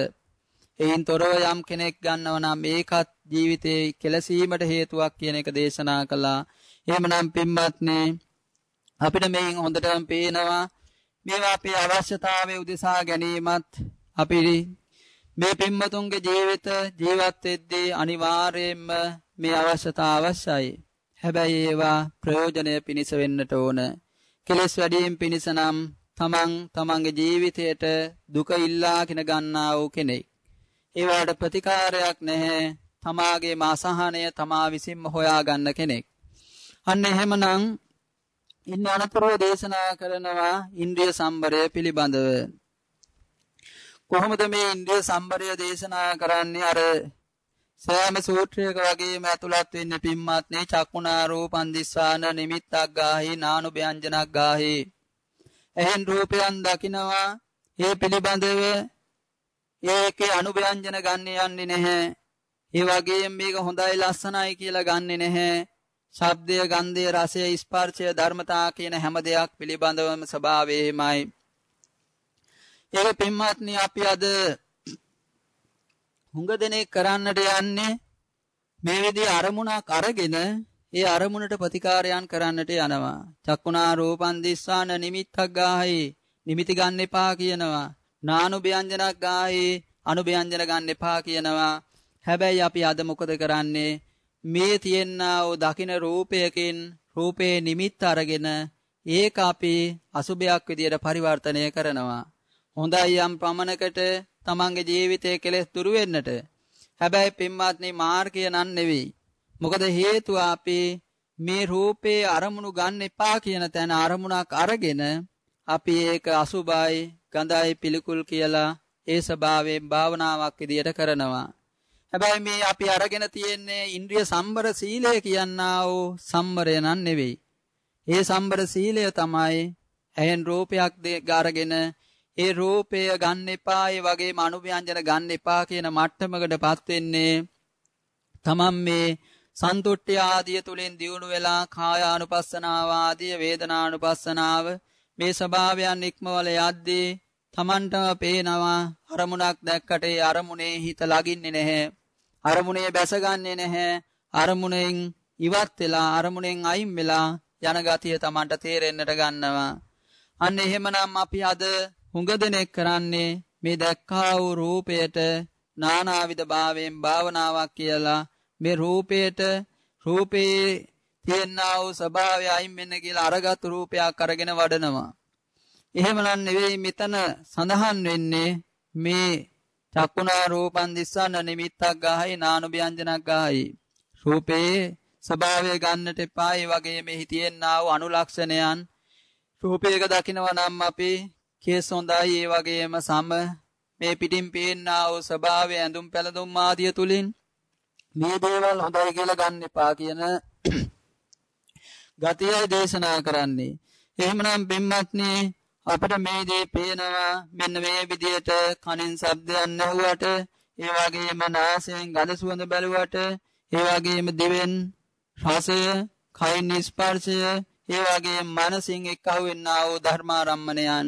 එයින් තොරව යම් කෙනෙක් ගන්නව නම් මේකත් ජීවිතේ කෙලසීමට හේතුවක් කියන එක දේශනා කළා. එහෙමනම් පින්වත්නි අපිට මේන් හොඳටම පේනවා මේවා අපේ අවශ්‍යතාවය උදෙසා ගැනීමත් අපි මේ පින්වතුන්ගේ ජීවිත ජීවත් වෙද්දී අනිවාර්යයෙන්ම මේ අවශ්‍යතාව අවශ්‍යයි. හැබැයි ඒවා ප්‍රයෝජනය පිණිස වෙන්නට ඕන. කෙලෙස් වැඩීම් පිණිස නම් තමන් තමන්ගේ ජීවිතයට දුක ඉල්ලාගෙන ගන්නා වූ කෙනෙක්. ඒවාට ප්‍රතිකාරයක් නැහැ. තමාගේ මාසහනය තමා විසින්ම හොයාගන්න කෙනෙක්. අන්න එහෙමනම් ඉන්න අනතුරුව දේශනා කරනවා ඉන්ද්‍රිය සම්බරය පිළිබඳව. කොහොමද මේ ඉන්ද්‍රිය සම්බරය දේශනා කරන්නේ? අර සෑම සූත්‍රයක වගේම ඇතුළත් වෙන්නේ පිම්මත්නේ චක්කුණා රූපං දිස්සාන නිමිත්තක් ගාහි නානු ව්‍යංජනක් ගාහි එහෙන් රූපයන් දකිනවා. ඒ පිළිබඳව ඒකේ අනුව්‍යංජන ගන්න යන්නේ නැහැ. ඒ වගේම මේක හොඳයි ලස්සනයි කියලා ගන්නෙ නැහැ. ශබ්දය ගන්ධය රසය ස්පර්ශය ධර්මතා කියන හැම දෙයක් පිළිබඳවම ස්වභාවයෙමයි ඒක පින්වත්නි අපි අද හුඟ දෙනෙක් කරන්නට යන්නේ මේ විදිහේ අරමුණක් අරගෙන ඒ අරමුණට ප්‍රතිකාරයන් කරන්නට යනවා. චක්කුණා රූපන් දිස්සාන නිමිත්තක් ගාහේ නිමිති ගන්න එපා කියනවා. නානු ව්‍යංජනක් ගාහේ අනු ව්‍යංජන ගන්න එපා කියනවා. හැබැයි අපි අද මොකද කරන්නේ? මේ තියෙනා වූ දකින රූපයකින් රූපේ නිමිත්ත අරගෙන ඒක අපි අසුබයක් විදියට පරිවර්තනය කරනවා. හොඳයි යම් ප්‍රමණකට තමන්ගේ ජීවිතයේ කෙලෙස් දුරු වෙන්නට. හැබැයි පින්වත්නි මාර්ගය නන් නෙවෙයි. මොකද හේතුව අපි මේ රූපේ අරමුණු ගන්න එපා කියන තැන අරමුණක් අරගෙන අපි ඒක අසුබයි ගඳයි පිළිකුල් කියලා ඒ ස්වභාවයෙන් භාවනාවක් විදියට කරනවා. හැබැයි මේ අපි අරගෙන තියෙන්නේ ඉන්ද්‍රිය සම්බර සීලය කියනා වූ සම්බරය නන් නෙවෙයි. ඒ සම්බර සීලය තමයි ඇහෙන් රූපයක් අරගෙන ඒ රූපය ගන්න එපා ඒ වගේම අනුව්‍යංජන ගන්න එපා කියන මට්ටමකටපත් වෙන්නේ තමන් මේ සන්තුට්ඨ්‍ය ආදිය තුලින් දියුණු වෙලා කායානුපස්සනාව ආදිය වේදනානුපස්සනාව මේ ස්වභාවයන් ඉක්මවල යද්දී තමන්ටම පේනවා අරමුණක් දැක්කට ඒ අරමුණේ හිත ලගින්නේ නැහැ. අරමුණේ බැසගන්නේ නැහැ. අරමුණෙන් ඉවත් වෙලා අරමුණෙන් අයින් වෙලා යන ගතිය තමන්ට තේරෙන්නට ගන්නවා. අන්න එහෙමනම් අපි අද හුඟ දෙනෙක් කරන්නේ මේ දැක්කා වූ රූපයට නානාවිද භාවයෙන් භාවනාවක් කියලා මේ රූපයට රූපේ තියෙනා වූ ස්වභාවය අයින් වෙන්න කියලා අරගත් රූපයක් අරගෙන වඩනවා. එහෙමනම් නෙවෙයි මෙතන සඳහන් වෙන්නේ මේ චක්කුණා රූපන් දිස්සන නිමිත්තක් ගාහයි නානු ව්‍යංජනක් ගාහයි. රූපේ ස්වභාවය ගන්නට එපා. ඒ වගේ මේ හිතෙන්නා වූ අනුලක්ෂණයන් රූපයක දකිනවා නම් අපි කේස් හොඳයි ඒ වගේම සම. මේ පිටින් පේන්නා වූ ස්වභාවය ඇඳුම් පැළඳුම් ආදිය තුලින් මේ දේවල් හොඳයි කියලා ගන්න එපා කියන ගතියයි දේශනා කරන්නේ. එහෙමනම් බිම්මත්නි අපිට මේ දේ පේනවා. මෙන්න මේ විදියට කනින් ශබ්දයක් නැහුවට ඒ වගේම නාසයෙන් ගඳ සුවඳ බැලුවට ඒ වගේම දිවෙන් රසය කයින් ස්පර්ශය ඒ වගේම මනසින් එක්කහුවෙන්නා වූ ධර්මාරම්මණයන්.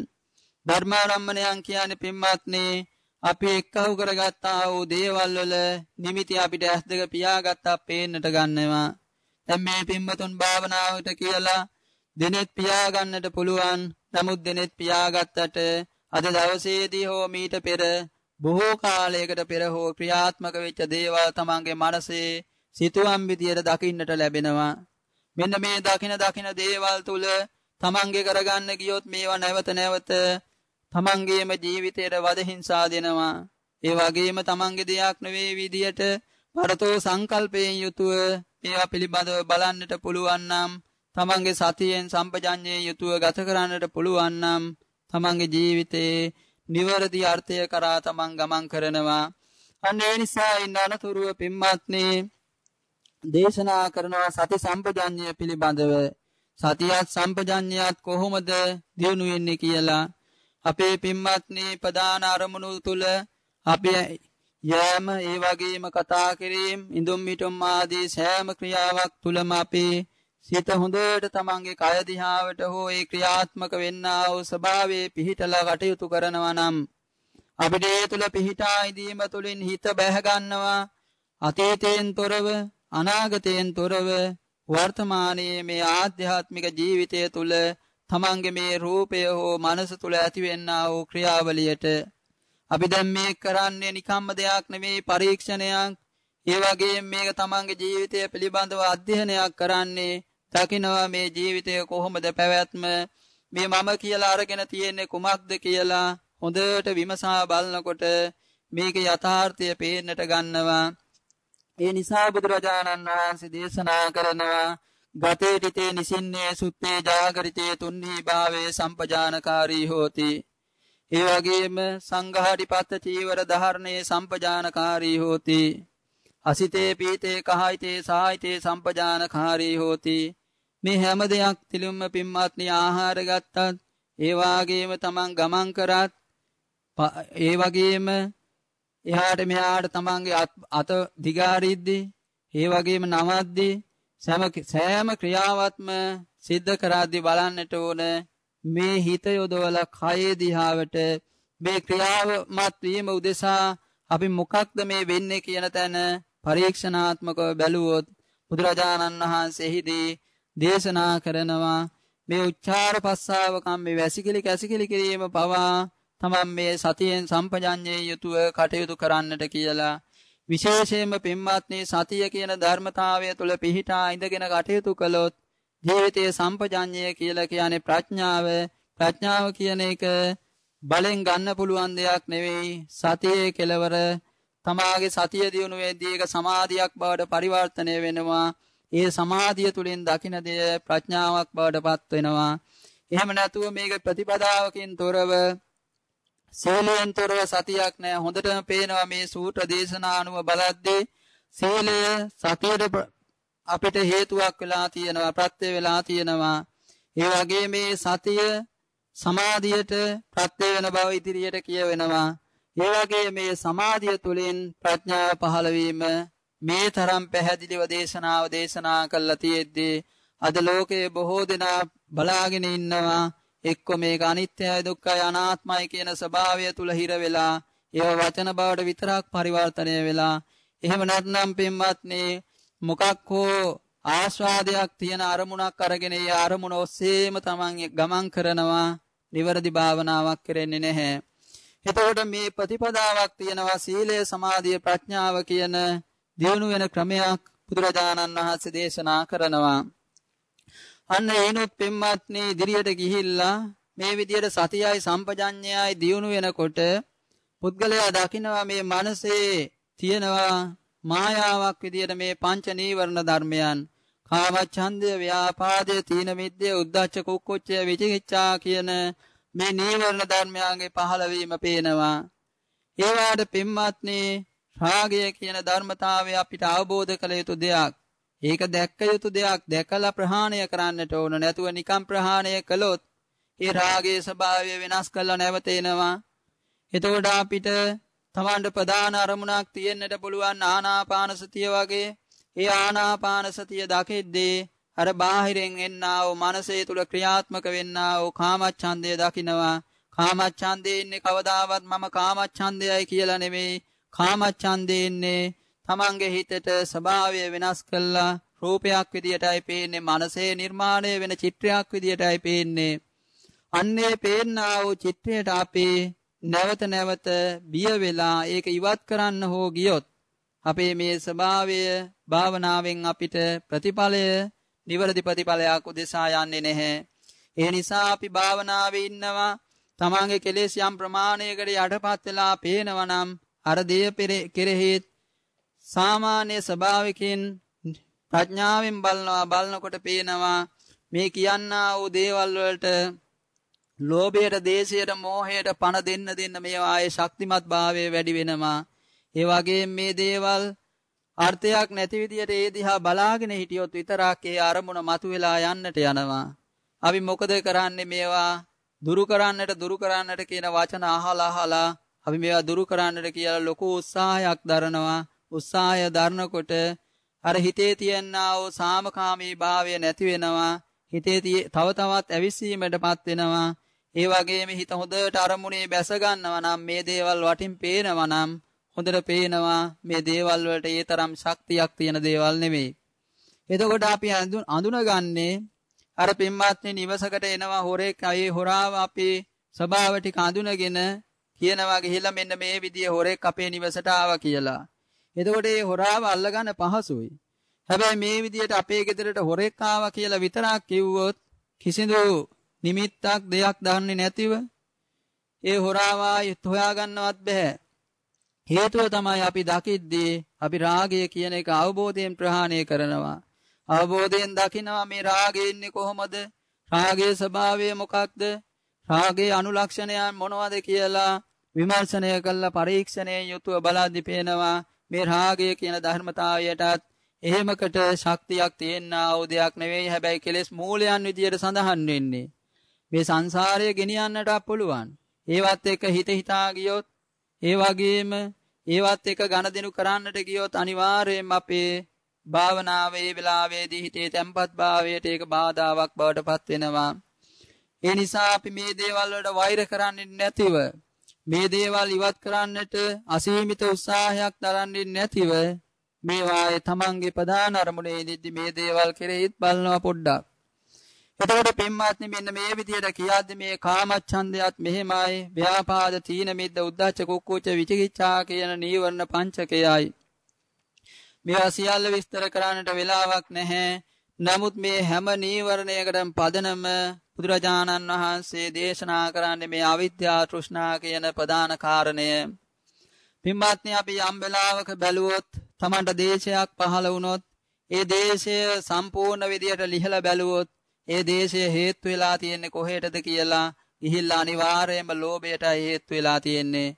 ධර්මාරම්මණයන් කියන්නේ පින්වත්නි අපි එක්කහු කරගත්තා වූ දේවල් වල නිමිති අපිට ඇස් දෙක පියාගත්තා පේන්නට ගන්නවා. දැන් මේ පින්වතුන් භාවනාවට කියලා දිනෙත් පියාගන්නට පුළුවන්. නමුත් දිනෙත් පියාගත්තට අද දවසේදී හෝ මීට පෙර බොහෝ කාලයකට පෙර හෝ ක්‍රියාත්මක වෙච්ච දේවල් තමන්ගේ මනසේ සිතුවම් විදියට දකින්නට ලැබෙනවා. මෙන්න මේ දකින දකින දේවල් තුල තමන්ගේ කරගන්න ගියොත් මේවා නැවත නැවත තමන්ගේම ජීවිතයට වද හිංසා දෙනවා. ඒ වගේම තමන්ගේ දෙයක් නෙවෙයි විදියට පරතෝ සංකල්පයෙන් යුතුව ඒවා පිළිබඳව බලන්නට පුළුවන් නම් තමන්ගේ සතියෙන් සම්පජඤ්ඤයෙන් යුතුව ගත කරන්නට පුළුවන් නම් තමන්ගේ ජීවිතේ නිවැරදි අර්ථය කරා තමන් ගමන් කරනවා. අන්න ඒ නිසා ඉන්න අනතුරුව පින්වත්නි දේශනා කරනවා සති සම්පජඤ්ඤය පිළිබඳව සතියත් සම්පජඤ්ඤයත් කොහොමද දියුණු වෙන්නේ කියලා අපේ පින්වත්නි ප්‍රධාන අරමුණු තුල අපි යෑම ඒ වගේම කතා කිරීම ඉඳුම් මිටුම් ආදී සෑම ක්‍රියාවක් තුලම අපේ සිත හොඳට තමන්ගේ කය දිහාවට හෝ ඒ ක්‍රියාත්මක වෙන්නා වූ ස්වභාවයේ පිහිටලා කටයුතු කරනවා නම් අපිට ඒ තුල පිහිටා ඉදීම තුලින් හිත බැහැ ගන්නවා. අතීතයෙන් තොරව අනාගතයෙන් තොරව වර්තමානයේ මේ ආධ්‍යාත්මික ජීවිතය තුල තමන්ගේ මේ රූපය හෝ මනස තුල ඇතිවෙන්නා වූ ක්‍රියාවලියට අපි දැන් මේ කරන්නේ නිකම්ම දෙයක් නෙමෙයි පරීක්ෂණයක්. ඒ වගේම මේක තමන්ගේ ජීවිතය පිළිබඳව අධ්‍යයනයක් කරන්නේ දකිනවා මේ ජීවිතය කොහොමද පැවැත්ම? මේ මම කියලා අරගෙන තියෙන්නේ කුමක්ද කියලා හොඳට විමසා බලනකොට මේක යථාර්ථය පේන්නට ගන්නවා. ඒ නිසා බුදුරජාණන් වහන්සේ දේශනා කරනවා ගතේ තිතේ නිසින්නේ සුත්තේ ජාගරිතේ තුන්හි භාවේ සම්පජානකාරී හෝති. ඒ වගේම සංඝාටිපත්ත චීවර ධාරණේ සම්පජානකාරී හෝති. අසිතේ පීතේ කහයිතේ සාහිතේ සම්පජානකාරී හෝති. මේ හැම දෙයක් තිලුම්ම පින්වත්නි ආහාර ගත්තත් ඒ වාගේම තමන් ගමන් කරත් ඒ වගේම එහාට මෙහාට තමන්ගේ අත දිගාරිද්දී ඒ වගේම නවද්දී සෑම සෑම ක්‍රියාවත්ම සිද්ධ කරද්දී බලන්නට ඕන මේ හිත යොදවලා කයේ දිහාවට මේ ක්‍රියාවමත් වීම උදෙසා අපි මොකක්ද මේ වෙන්නේ කියන තැන පරීක්ෂණාත්මකව බැලුවොත් බුදුරජාණන් වහන්සේෙහිදී දේශනා කරනවා මේ උච්චාර පස්සාවකම් මේ වැසිකිලි කැසිකිලි කිරීම පවා තමන් මේ සතියෙන් සම්පජඤ්ඤයේ යුතුව කටයුතු කරන්නට කියලා විශේෂයෙන්ම පින්වත්නි සතිය කියන ධර්මතාවය තුළ පිහිටා ඉඳගෙන කටයුතු කළොත් ජීවිතයේ සම්පජඤ්ඤය කියලා කියන්නේ ප්‍රඥාව. ප්‍රඥාව කියන එක බලෙන් ගන්න පුළුවන් දෙයක් නෙවෙයි සතියේ කෙලවර. තමාගේ සතිය දියුණු වෙද්දී ඒක සමාධියක් බවට පරිවර්තනය වෙනවා. ඒ සමාධිය තුලින් දකින දෙය ප්‍රඥාවක් බවට පත් වෙනවා. එහෙම නැතුව මේක ප්‍රතිපදාවකින් තොරව සීලයෙන් තොරව සතියක් නැහැ හොඳටම පේනවා මේ සූත්‍ර දේශනා අනුව බලද්දී සීලය සතියට අපිට හේතුවක් වෙලා තියෙනවා ප්‍රත්‍ය වෙලා තියෙනවා. ඒ වගේ මේ සතිය සමාධියට ප්‍රත්‍ය වෙන බව ඉදිරියට කියවෙනවා. ඒ වගේ මේ සමාධිය තුළින් ප්‍රඥාව පහළ වීම මේ තරම් පැහැදිලිව දේශනාව දේශනා කළා තියෙද්දී අද ලෝකයේ බොහෝ දෙනා බලාගෙන ඉන්නවා. එක්ක මේක අනිත්‍යයි දුක්ඛයි අනාත්මයි කියන ස්වභාවය තුල හිර වෙලා ඒව වචන බවට විතරක් පරිවර්තනය වෙලා එහෙම නැත්නම් පින්වත්නි මොකක් හෝ ආස්වාදයක් තියෙන අරමුණක් අරගෙන ඒ අරමුණ ඔස්සේම තමන් ගමන් කරනවා නිවැරදි භාවනාවක් කරන්නේ නැහැ එතකොට මේ ප්‍රතිපදාවක් තියෙනවා සීලය සමාධිය ප්‍රඥාව කියන දියුණු වෙන ක්‍රමයක් බුදුරජාණන් වහන්සේ දේශනා කරනවා. අන්න ඒනොත් පින්වත්නි ඉදිරියට ගිහිල්ලා මේ විදියට සතියයි සම්පජඤ්ඤයයි දියුණු වෙනකොට පුද්ගලයා දකිනවා මේ මනසේ තියෙනවා මායාවක් විදියට මේ පංච නීවරණ ධර්මයන් කාමච්ඡන්දය ව්‍යාපාදය තීන මිද්දය උද්ධච්ච කුක්කුච්චය විචිකිච්ඡා කියන මේ නීවරණ ධර්මයන්ගේ පහළවීම පේනවා ඒවාට පින්වත්නි රාගය කියන ධර්මතාවය අපිට අවබෝධ කළ යුතු දෙයක්. ඒක දැක්ක යුතු දෙයක්. දැකලා ප්‍රහාණය කරන්නට ඕන. නැතුව නිකම් ප්‍රහාණය කළොත් ඒ රාගයේ ස්වභාවය වෙනස් කරලා නැවත එනවා. එතකොට අපිට තමන්ට ප්‍රධාන අරමුණක් තියෙන්නට පුළුවන් ආනාපාන සතිය වගේ. ඒ ආනාපාන සතිය දකිද්දී අර බාහිරෙන් එන්නා වූ මනසේ තුල ක්‍රියාත්මක වෙන්නා වූ කාමච්ඡන්දය දකිනවා. කාමච්ඡන්දේ ඉන්නේ කවදාවත් මම කාමච්ඡන්දයයි කියලා නෙමෙයි. කාමච්ඡන්දේ ඉන්නේ තමන්ගේ හිතට ස්වභාවය වෙනස් කළා. රූපයක් විදියටයි පේන්නේ මනසේ නිර්මාණය වෙන චිත්‍රයක් විදියටයි පේන්නේ. අන්නේ පේන්නා වූ චිත්‍රයට අපි නැවත නැවත බිය වෙලා ඒක ඉවත් කරන්න හෝ ගියොත් අපේ මේ ස්වභාවය භාවනාවෙන් අපිට ප්‍රතිඵලය නිවැරදි ප්‍රතිඵලයක් උදෙසා යන්නේ නැහැ. ඒ නිසා අපි භාවනාවේ ඉන්නවා. තමන්ගේ කෙලෙස් යම් ප්‍රමාණයකට යටපත් වෙලා පේනවා නම් අර දේය කෙරෙහි සාමාන්‍ය ස්වභාවකින් ප්‍රඥාවෙන් බලනවා බලනකොට පේනවා මේ කියන්නා වූ දේවල් වලට ලෝභයට, දේශයට, මෝහයට පණ දෙන්න දෙන්න මේවා ආයේ ශක්තිමත් භාවය වැඩි වෙනවා. ඒ වගේම මේ දේවල් අර්ථයක් නැති විදියට ඒ දිහා බලාගෙන හිටියොත් විතරක් ඒ අරමුණ මතුවලා යන්නට යනවා. අපි මොකද කරන්නේ මේවා දුරු කරන්නට දුරු කරන්නට කියන වචන අහලා අහලා අපි මේවා දුරු කරන්නට කියලා ලොකු උත්සාහයක් දරනවා. උත්සාහය දරනකොට අර හිතේ තියෙනා වූ සාමකාමී භාවය නැති වෙනවා. හිතේ තව තවත් ඇවිස්සීමටපත් වෙනවා. ඒ වගේම හිත හොඳට අරමුණේ බැස ගන්නවා නම් මේ දේවල් වටින් පේනවා නම් හොඳට පේනවා මේ දේවල් වලට ඒ තරම් ශක්තියක් තියෙන දේවල් නෙමෙයි. එතකොට අපි අඳුනගන්නේ අර පින්වත්නි නිවසකට එනවා හොරෙක් අයේ හොරාව අපේ ස්වභාව ටික අඳුනගෙන කියනවා ගිහිල්ලා මෙන්න මේ විදිය හොරෙක් අපේ නිවසට ආවා කියලා. එතකොට ඒ හොරාව අල්ලගන්න පහසුයි. හැබැයි මේ විදියට අපේ ගෙදරට හොරෙක් ආවා කියලා විතරක් කිව්වොත් කිසිදු නිමිත්තක් දෙයක් දන්නේ නැතිව ඒ හොරාවා හොයාගන්නවත් බෑ. හේතුව තමයි අපි දකිද්දී අපි රාගය කියන එක අවබෝධයෙන් ප්‍රහාණය කරනවා. අවබෝධයෙන් දකිනවා මේ රාගය ඉන්නේ කොහොමද? රාගයේ ස්වභාවය මොකක්ද? රාගයේ අනුලක්ෂණයන් මොනවද කියලා විමර්ශනය කළා පරීක්ෂණයෙන් යුතුව බලද්දී පේනවා මේ රාගය කියන ධර්මතාවයටත් එහෙමකට ශක්තියක් තියෙනා වූ දෙයක් නෙවෙයි හැබැයි කෙලෙස් මූලයන් විදියට සඳහන් වෙන්නේ. මේ සංසාරය ගෙනියන්නට පුළුවන්. ඒවත් එක හිත හිතා ගියොත් ඒ වගේම ඒවත් එක ගණදෙනු කරන්නට ගියොත් අනිවාර්යයෙන්ම අපේ භාවනාවේ වෙලාවේදී හිතේ තැම්පත් භාවයට ඒක බාධාවක් බවට පත් වෙනවා. ඒ නිසා අපි මේ දේවල් වලට වෛර කරන්නේ නැතිව මේ දේවල් ඉවත් කරන්නට අසීමිත උත්සාහයක් දරන්නේ නැතිව මේවායේ තමන්ගේ ප්‍රධාන අරමුණේ ඉඳි මේ දේවල් කෙරෙහිත් බලනවා පොඩ්ඩක්. එතකොට පින්වත්නි මෙන්න මේ විදිහට කියද්දි මේ කාමච්ඡන්දයත් මෙහෙමයි ව්‍යාපාද තීන මිද්ද උද්ධච්ච කුක්කුච්ච විචිකිච්ඡා කියන නීවරණ පංචකයයි. මේවා සියල්ල විස්තර කරන්නට වෙලාවක් නැහැ. නමුත් මේ හැම නීවරණයකටම පදනම බුදුරජාණන් වහන්සේ දේශනා කරන්නේ මේ අවිද්‍යා තෘෂ්ණා කියන ප්‍රධාන කාරණය. පින්වත්නි අපි යම් වෙලාවක බැලුවොත් Tamanට දේශයක් පහළ වුණොත් ඒ දේශය සම්පූර්ණ විදියට ලිහලා බැලුවොත් ඒ දේශය හේතු වෙලා තියෙන්නේ කොහෙටද කියලා ගිහිල්ලා අනිවාර්යයෙන්ම ලෝභයට හේතු වෙලා තියෙන්නේ.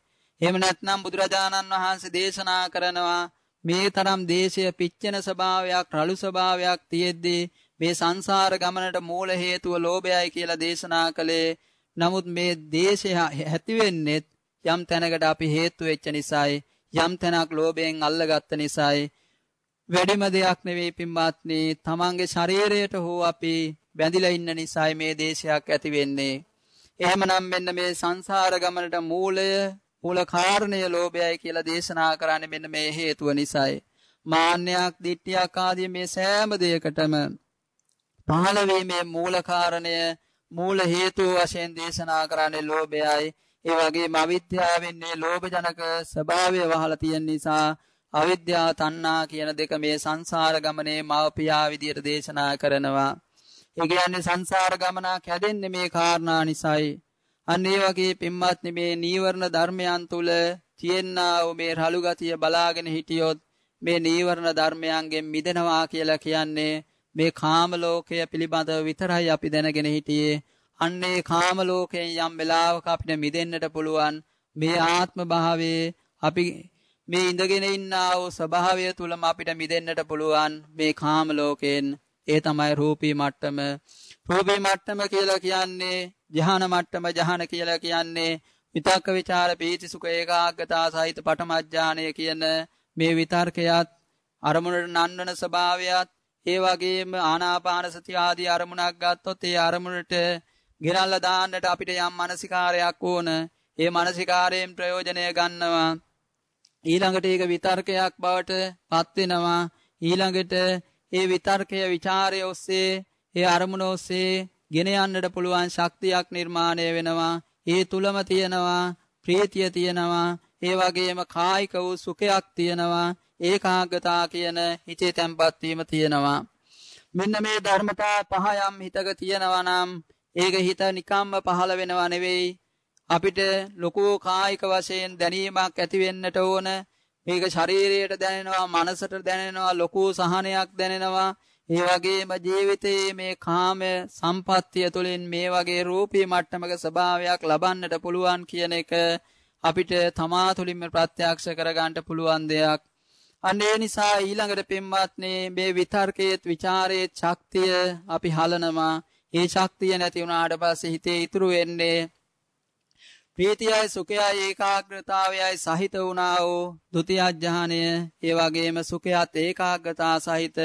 එහෙම නැත්නම් බුදුරජාණන් වහන්සේ දේශනා කරනවා මේ තරම් දේශය පිච්චෙන ස්වභාවයක් රළු ස්වභාවයක් තියෙද්දී මේ සංසාර ගමනට මූල හේතුව ලෝභයයි කියලා දේශනා කළේ. නමුත් මේ දේශය ඇති වෙන්නේ යම් තැනකට අපි හේතු වෙච්ච නිසායි යම් තැනක් ලෝභයෙන් අල්ලගත්ත නිසායි වැඩිම දෙයක් නෙවෙයි පින්වත්නි තමන්ගේ ශරීරයට හෝ අපි බැඳිලා ඉන්න නිසායි මේ දේශයක් ඇති වෙන්නේ. එහෙමනම් මෙන්න මේ සංසාර ගමනට මූලය මූල කාරණය ලෝභයයි කියලා දේශනා කරන්නේ මෙන්න මේ හේතුව නිසායි. මාන්නයක්, ditthියක් ආදී මේ සෑම දෙයකටම පහළ වීමේ මූල කාරණය මූල හේතුව වශයෙන් දේශනා කරන්නේ ලෝභයයි. ඒ වගේම අවිද්‍යාවෙන් මේ ලෝභ ජනක ස්වභාවය වහලා තියෙන නිසා අවිද්‍යාව තණ්හා කියන දෙක මේ සංසාර ගමනේ මවපියා විදියට දේශනා කරනවා. ඒ කියන්නේ සංසාර ගමනක් හැදෙන්නේ මේ කාරණා නිසායි. අන්න ඒ වගේ පින්වත්නි මේ නීවරණ ධර්මයන් තුල තියෙනා වූ මේ රළු ගතිය බලාගෙන හිටියොත් මේ නීවරණ ධර්මයන්ගෙන් මිදෙනවා කියලා කියන්නේ මේ කාම ලෝකය පිළිබඳව විතරයි අපි දැනගෙන හිටියේ. අන්නේ කාම ලෝකයෙන් යම් වෙලාවක අපිට මිදෙන්නට පුළුවන්. මේ ආත්ම භාවයේ අපි මේ ඉඳගෙන ඉන්නා වූ ස්වභාවය තුලම අපිට මිදෙන්නට පුළුවන් මේ කාම ලෝකයෙන්. ඒ තමයි රූපී මට්ටම. රූපී මට්ටම කියලා කියන්නේ ධ්‍යාන මට්ටම ධ්‍යාන කියලා කියන්නේ විතක්ක ਵਿਚාර පීති සුඛ ඒකාග්‍රතා සහිත පටමඥානය කියන මේ විතර්කයත් අරමුණට නන්වන ස්වභාවයත් ඒ වගේම ආනාපාන සති ආදී අරමුණක් ගත්තොත් ඒ අරමුණට ගෙනල්ලා දාන්නට අපිට යම් මානසිකාරයක් ඕන. ඒ මානසිකාරයෙන් ප්‍රයෝජනය ගන්නවා. ඊළඟට ඒක විතර්කයක් බවට පත් වෙනවා. ඊළඟට ඒ විතර්කය ਵਿਚාරය ඔස්සේ ඒ අරමුණ ඔස්සේ ගෙන යන්නට පුළුවන් ශක්තියක් නිර්මාණය වෙනවා. ඒ තුලම තියෙනවා ප්‍රීතිය තියෙනවා. ඒ වගේම කායික වූ සුඛයක් තියෙනවා. ඒකාග්‍රතාව කියන හිතේ තැම්පත් වීම තියෙනවා. මෙන්න මේ ධර්මතා පහ යම් හිතක තියෙනවා නම් ඒක හිත නිකම්ම පහළ වෙනවා නෙවෙයි. අපිට ලොකු කායික වශයෙන් දැනීමක් ඇති වෙන්නට ඕන. මේක ශරීරයට දැනෙනවා මනසට දැනෙනවා ලොකු සහනයක් දැනෙනවා. ඒ වගේම ජීවිතයේ මේ කාම සම්පත්තිය තුළින් මේ වගේ රූපී මට්ටමක ස්වභාවයක් ලබන්නට පුළුවන් කියන එක අපිට තමා තුළින්ම ප්‍රත්‍යක්ෂ කරගන්න පුළුවන් දෙයක්. අන්නේ නිසා ඊළඟට පින්වත්නේ මේ විතර්කයේත් ਵਿਚාරයේ ශක්තිය අපි හලනවා. ඒ ශක්තිය නැති වුණාට පස්සේ හිතේ ඉතුරු වෙන්නේ ප්‍රීතියයි සුඛයයි ඒකාග්‍රතාවයයි සහිත වුණා වූ ဒုတိ ය ඥානය, ඒ වගේම සුඛයත් ඒකාග්‍රතාව සහිත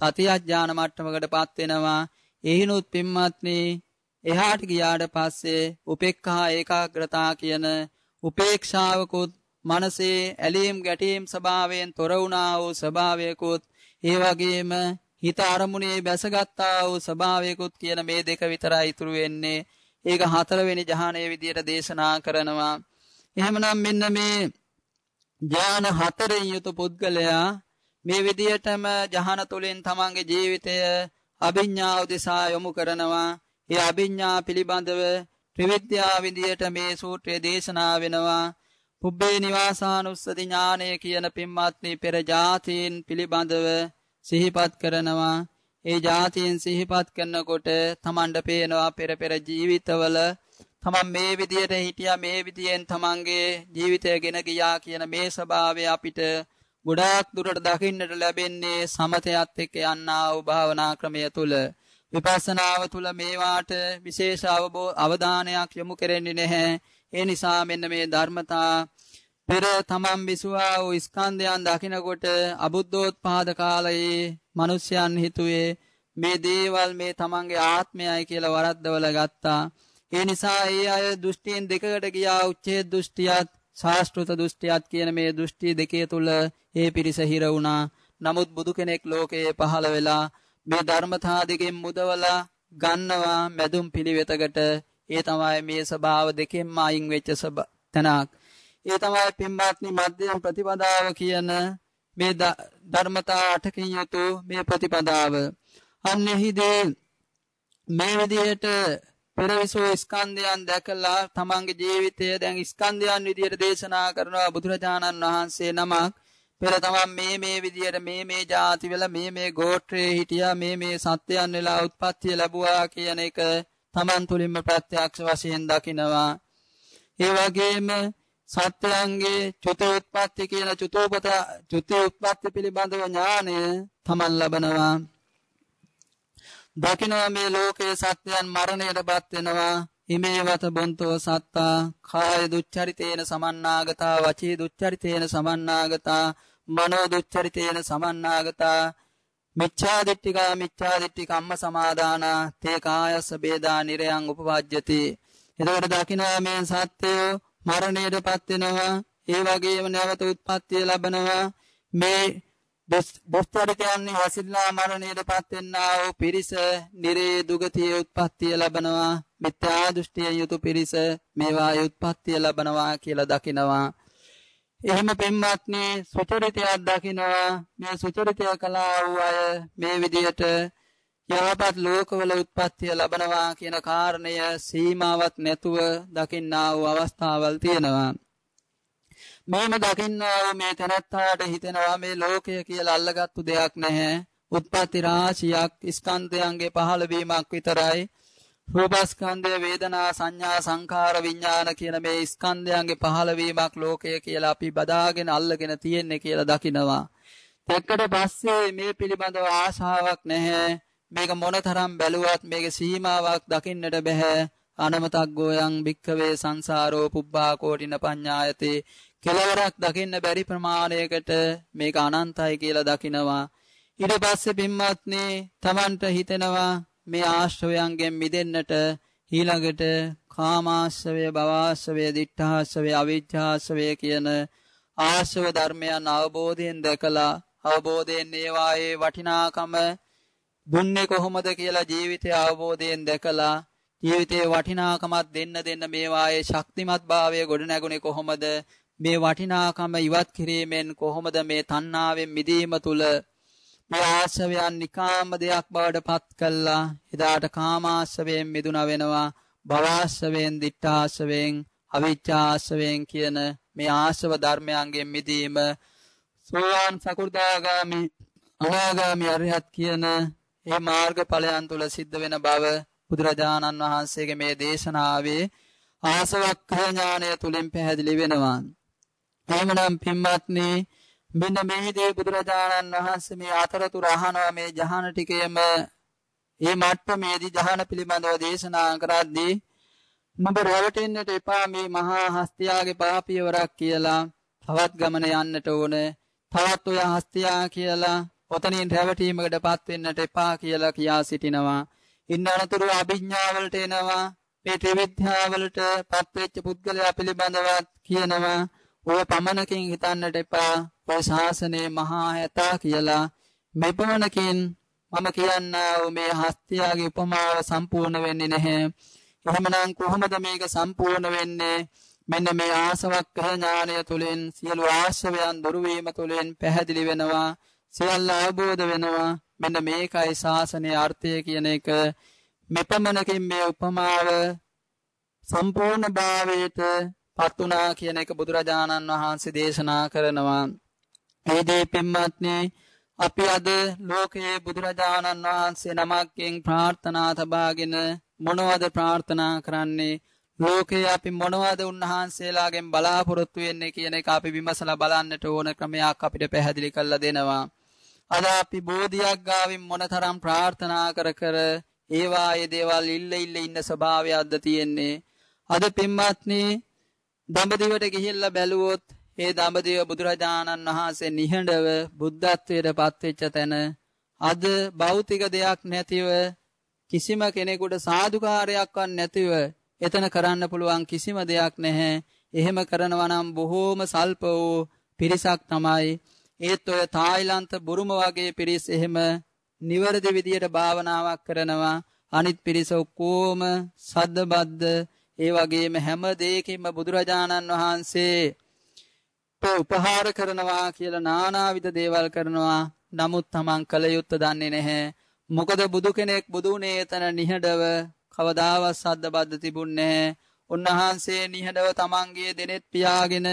තතිය ඥාන මට්ටමකටපත් වෙනවා. එහිනුත් පින්වත්නි එහාට ගියාට පස්සේ උපේක්ඛා ඒකාග්‍රතාව කියන උපේක්ෂාවකුත් මනසේ ඇලීම් ගැටීම් ස්වභාවයෙන් තොර වුණා වූ ස්වභාවයකුත් ඒ වගේම හිත අරමුණේ බැසගත්තා වූ ස්වභාවයකුත් කියන මේ දෙක විතරයි ඉතුරු වෙන්නේ. ඒක හතරවෙනි ජහනයේ විදියට දේශනා කරනවා. එහෙමනම් මෙන්න මේ ඥාන හතරෙන් යුතු පුද්ගලයා මේ විදියටම ජහන තුලින් තමන්ගේ ජීවිතය අභිඥා උදෙසා යොමු කරනවා. ඒ අභිඥා පිළිබඳව ත්‍රිවිද්‍යා විදියට මේ සූත්‍රය දේශනා වෙනවා. පුබ්බේ නිවාසානුස්සති ඥානය කියන පින්වත්නි පෙර જાතීන් පිළිබඳව සිහිපත් කරනවා. ඒ જાතීන් සිහිපත් කරනකොට තමන්ට පේනවා පෙර පෙර ජීවිතවල තමන් මේ විදියට හිටියා මේ විදියෙන් තමන්ගේ ජීවිතය ගෙන ගියා කියන මේ ස්වභාවය අපිට ගොඩාක් දුරට දකින්නට ලැබෙන්නේ සමතයත් එක්ක යන්නා වූ භාවනා ක්‍රමය තුල විපස්සනාව තුල මේවාට විශේෂ අවධානයක් යොමු කෙරෙන්නේ නැහැ ඒ නිසා මෙන්න මේ ධර්මතා පෙර තමන් විසුවා වූ ස්කන්ධයන් දකිනකොට අබුද්ධෝත්පාද කාලයේ මිනිසයන් හිතුවේ මේ දේවල් මේ තමන්ගේ ආත්මයයි කියලා වරද්දවල ගත්තා. ඒ නිසා ඒ අය දෘෂ්ටීන් දෙකකට ගියා උච්ඡේද දෘෂ්ටියත් ශාස්ත්‍රත දෘෂ්ටියත් කියන මේ දෘෂ්ටි දෙකේ තුල ඒ පිරිස හිර වුණා. නමුත් බුදු කෙනෙක් ලෝකයේ පහළ වෙලා මේ ධර්මතා දෙකෙන් මුදවලා ගන්නවා මැදුම් පිළිවෙතකට ඒ තමයි මේ ස්වභාව දෙකෙන්ම අයින් වෙච්ච තැනක්. ඒ තමයි පින්වත්නි මධ්‍යම ප්‍රතිපදාව කියන මේ ධර්මතා අටකින් යුතු මේ ප්‍රතිපදාව. අන්නේහිදී මේ විදිහට පෙරවිසෝ ස්කන්ධයන් දැකලා තමන්ගේ ජීවිතය දැන් ස්කන්ධයන් විදිහට දේශනා කරනවා බුදුරජාණන් වහන්සේ නමක් පෙර තමන් මේ මේ විදිහට මේ මේ ಜಾති වල මේ මේ ගෝත්‍රයේ හිටියා මේ මේ සත්‍යයන් වෙලා උත්පත්ති ලැබුවා කියන එක තමන් තුළින්ම ප්‍රත්‍යක්ෂ වශයෙන් දකිනවා. ඒ වගේම සත්‍යයන්ගේ චුතෝත්පත්ති කියන චුතෝපත චුතෝත්පත්ති පිළිබඳව ඥානය තමන් ලබනවා. දකිනවා මේ ලෝකයේ සත්‍යයන් මරණයටපත් වෙනවා. හිමේවත බොන්තෝ සත්තා කාය දුච්චරිතේන සමන්නාගතා වචී දුච්චරිතේන සමන්නාගතා මනෝ දුච්චරිතේන සමන්නාගතා මිච්ඡාදිට්ඨිකා මිච්ඡාදිට්ඨි කම්ම සමාදානා තේ කායස්ස බේදා නිරයන් උපවාජ්‍යති එතකොට දකිනවා මේ සත්‍යය මරණයටපත් වෙනවා ඒ වගේම නැවත උත්පත්තිය ලබනවා. මේ බොස්තරිතයන් වසිරලා මරණයටපත් වෙන්නා වූ පිරිස නිරේ දුගතිය උත්පත්තිය ලබනවා. මිත්‍යා දෘෂ්ටියෙන් යුතු පිරිස මේවා උත්පත්තිය ලබනවා කියලා දකිනවා. එහෙම පෙම්වත්නි සුචරිතයක් දකිනවා. මේ සුචරිතය කළා වූ අය මේ විදිහට යහපත් ලෝකවල උත්පත්තිය ලබනවා කියන කාරණය සීමාවක් නැතුව දකින්නා වූ අවස්ථාවල් තියෙනවා. මේම දකින්නා වූ මේ තනත්තාට හිතෙනවා මේ ලෝකය කියලා අල්ලගත්තු දෙයක් නැහැ. උත්පත්ති රාශියක් ස්කන්ධයන්ගේ පහළ වීමක් විතරයි. රූපස්කන්ධය වේදනා සංඥා සංඛාර විඥාන කියන මේ ස්කන්ධයන්ගේ පහළවීමක් ලෝකය කියලා අපි බදාගෙන අල්ලගෙන තියෙන්නේ කියලා දකිනවා. දැක්කට පස්සේ මේ පිළිබඳව ආශාවක් නැහැ. මේක මොනතරම් බැලුවත් මේක සීමාවක් දකින්නට බෑ. අනමතක් ගෝයන් භික්කවේ සංසාරෝ පුබ්බා කෝටින පඤ්ඤායතේ කෙලවරක් දකින්න බැරි ප්‍රමාණයකට මේක අනන්තයි කියලා දකිනවා. ඊට පස්සේ පින්වත්නි Tamanට හිතෙනවා මේ ආශ්‍රවයන්ගෙන් මිදෙන්නට ඊළඟට කාමාශ්‍රවය භවාශ්‍රවය දිඨාශ්‍රවය අවිජ්ජාශ්‍රවය කියන ආශ්‍රව ධර්මයන් අවබෝධයෙන් දැකලා අවබෝධයෙන් ඒවායේ වටිනාකම දුන්නේ කොහොමද කියලා ජීවිතය අවබෝධයෙන් දැකලා ජීවිතයේ වටිනාකමක් දෙන්න දෙන්න මේවායේ ශක්තිමත් භාවය ගොඩ නැගුණේ කොහොමද? මේ වටිනාකම ඉවත් කිරීමෙන් කොහොමද මේ තණ්හාවෙන් මිදීම තුල මේ ආශ්‍රවයන් නිකාම දෙයක් බවට පත් කළා එදාට කාමාශ්‍රවයෙන් මිදුණ වෙනවා භවආශ්‍රවයෙන් දිඨාශ්‍රවයෙන් අවිච්ඡාශ්‍රවයෙන් කියන මේ ආශ්‍රව ධර්මයන්ගෙන් මිදීම සෝවාන් සකු르දාගාමි අනාගාමි අරිහත් කියන මේ මාර්ගඵලයන් තුල සිද්ධ වෙන බව බුදුරජාණන් වහන්සේගේ මේ දේශනාවේ ආසවක්ඛය ඥානය තුලින් පැහැදිලි වෙනවා. එහෙමනම් පින්වත්නි මෙන්න මේදී බුදුරජාණන් වහන්සේ මේ අතරතුර අහනවා මේ ජහන ටිකේම. මේ මට්ටමේදී ජහන පිළිබඳව දේශනා කරද්දී නුඹ රැවටෙන්නට එපා මේ මහා හස්තියාගේ පාපියවරක් කියලා. තවත් ගමන යන්නට ඕන. තවත් ඔය හස්තියා කියලා ඔතනින් රැවටීමකටපත් වෙන්නට එපා කියලා කියා සිටිනවා. ඉන්න අනතුරු අභිඥාවලට එනවා. මේ ත්‍රිවිද්‍යාවලට පත්වෙච්ච පුද්ගලයා පිළිබඳව කියනවා. ඔය පමණකින් හිතන්නට එපා ඔය ශාසනයේ මහා ඇතා කියලා මෙපමණකින් මම කියන්නා මේ හස්තියාගේ උපමාව සම්පූර්ණ වෙන්නේ නැහැ. එහෙමනම් කොහොමද මේක සම්පූර්ණ වෙන්නේ? මෙන්න මේ ආසවක්ඛ ඥානය තුළින් සියලු ආශ්‍රවයන් දුරු වීම තුළින් පැහැදිලි වෙනවා. සියල්ල අවබෝධ වෙනවා. මෙන්න මේකයි ශාසනයේ අර්ථය කියන එක මෙපමණකින් මේ උපමාව සම්පූර්ණ භාවයට පත් වුණා කියන එක බුදුරජාණන් වහන්සේ දේශනා කරනවා. ඒ දේ පින්වත්නි අපි අද ලෝකයේ බුදුරජාණන් වහන්සේ නමක්ගෙන් ප්‍රාර්ථනා තබාගෙන මොනවද ප්‍රාර්ථනා කරන්නේ ලෝකයේ අපි මොනවද උන්වහන්සේලාගෙන් බලාපොරොත්තු වෙන්නේ කියන එක අපි විමසලා බලන්නට ඕන ක්‍රමයක් අපිට පැහැදිලි කරලා දෙනවා. අද අපි බෝධියක් ගාවින් මොනතරම් ප්‍රාර්ථනා කර කර ඒවායේ දේවල් ඉල්ල ඉල්ල ඉන්න ස්වභාවයක්ද තියෙන්නේ. අද පින්වත්නි දඹදිවට ගිහිල්ලා බැලුවොත් ඒ දඹදිව බුදුරජාණන් වහන්සේ නිහඬව බුද්ධත්වයට පත්වෙච්ච තැන අද භෞතික දෙයක් නැතිව කිසිම කෙනෙකුට සාදුකාරයක්වත් නැතිව එතන කරන්න පුළුවන් කිසිම දෙයක් නැහැ. එහෙම කරනවා නම් බොහෝම සල්ප වූ පිරිසක් තමයි. ඒත් ඔය තායිලන්ත බුරුම වගේ පිරිස් එහෙම නිවැරදි විදියට භාවනාවක් කරනවා. අනිත් පිරිස ඔක්කොම සද්දබද්ද ඒ වගේම හැම දෙයකින්ම බුදුරජාණන් වහන්සේ උපහාර කරනවා කියලා নানাවිද දේවල් කරනවා. නමුත් Taman කල යුත්තේ දන්නේ නැහැ. මොකද බුදු කෙනෙක් බුදුනේ එතන නිහඬව කවදාවත් සද්ද බද්ද තිබුණේ නැහැ. උන්වහන්සේ නිහඬව තමන්ගේ දෙනෙත් පියාගෙන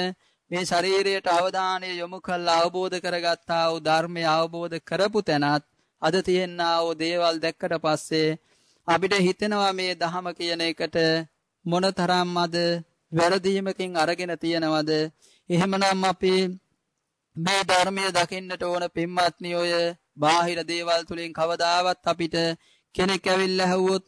මේ ශරීරයට අවධානය යොමු කරලා අවබෝධ කරගත්තා වූ ධර්මය අවබෝධ කරපු තැනත් අද තියෙනා වූ දේවල් දැක්කට පස්සේ අපිට හිතෙනවා මේ ධහම කියන එකට මොනතරම් අද වැරදීමකින් අරගෙන තියනවද එහෙමනම් අපි මේ ධර්මය දකින්නට ඕන පින්වත්නි ඔය බාහිර දේවල් තුලින් කවදාවත් අපිට කෙනෙක් ඇවිල්ලා ඇහුවොත්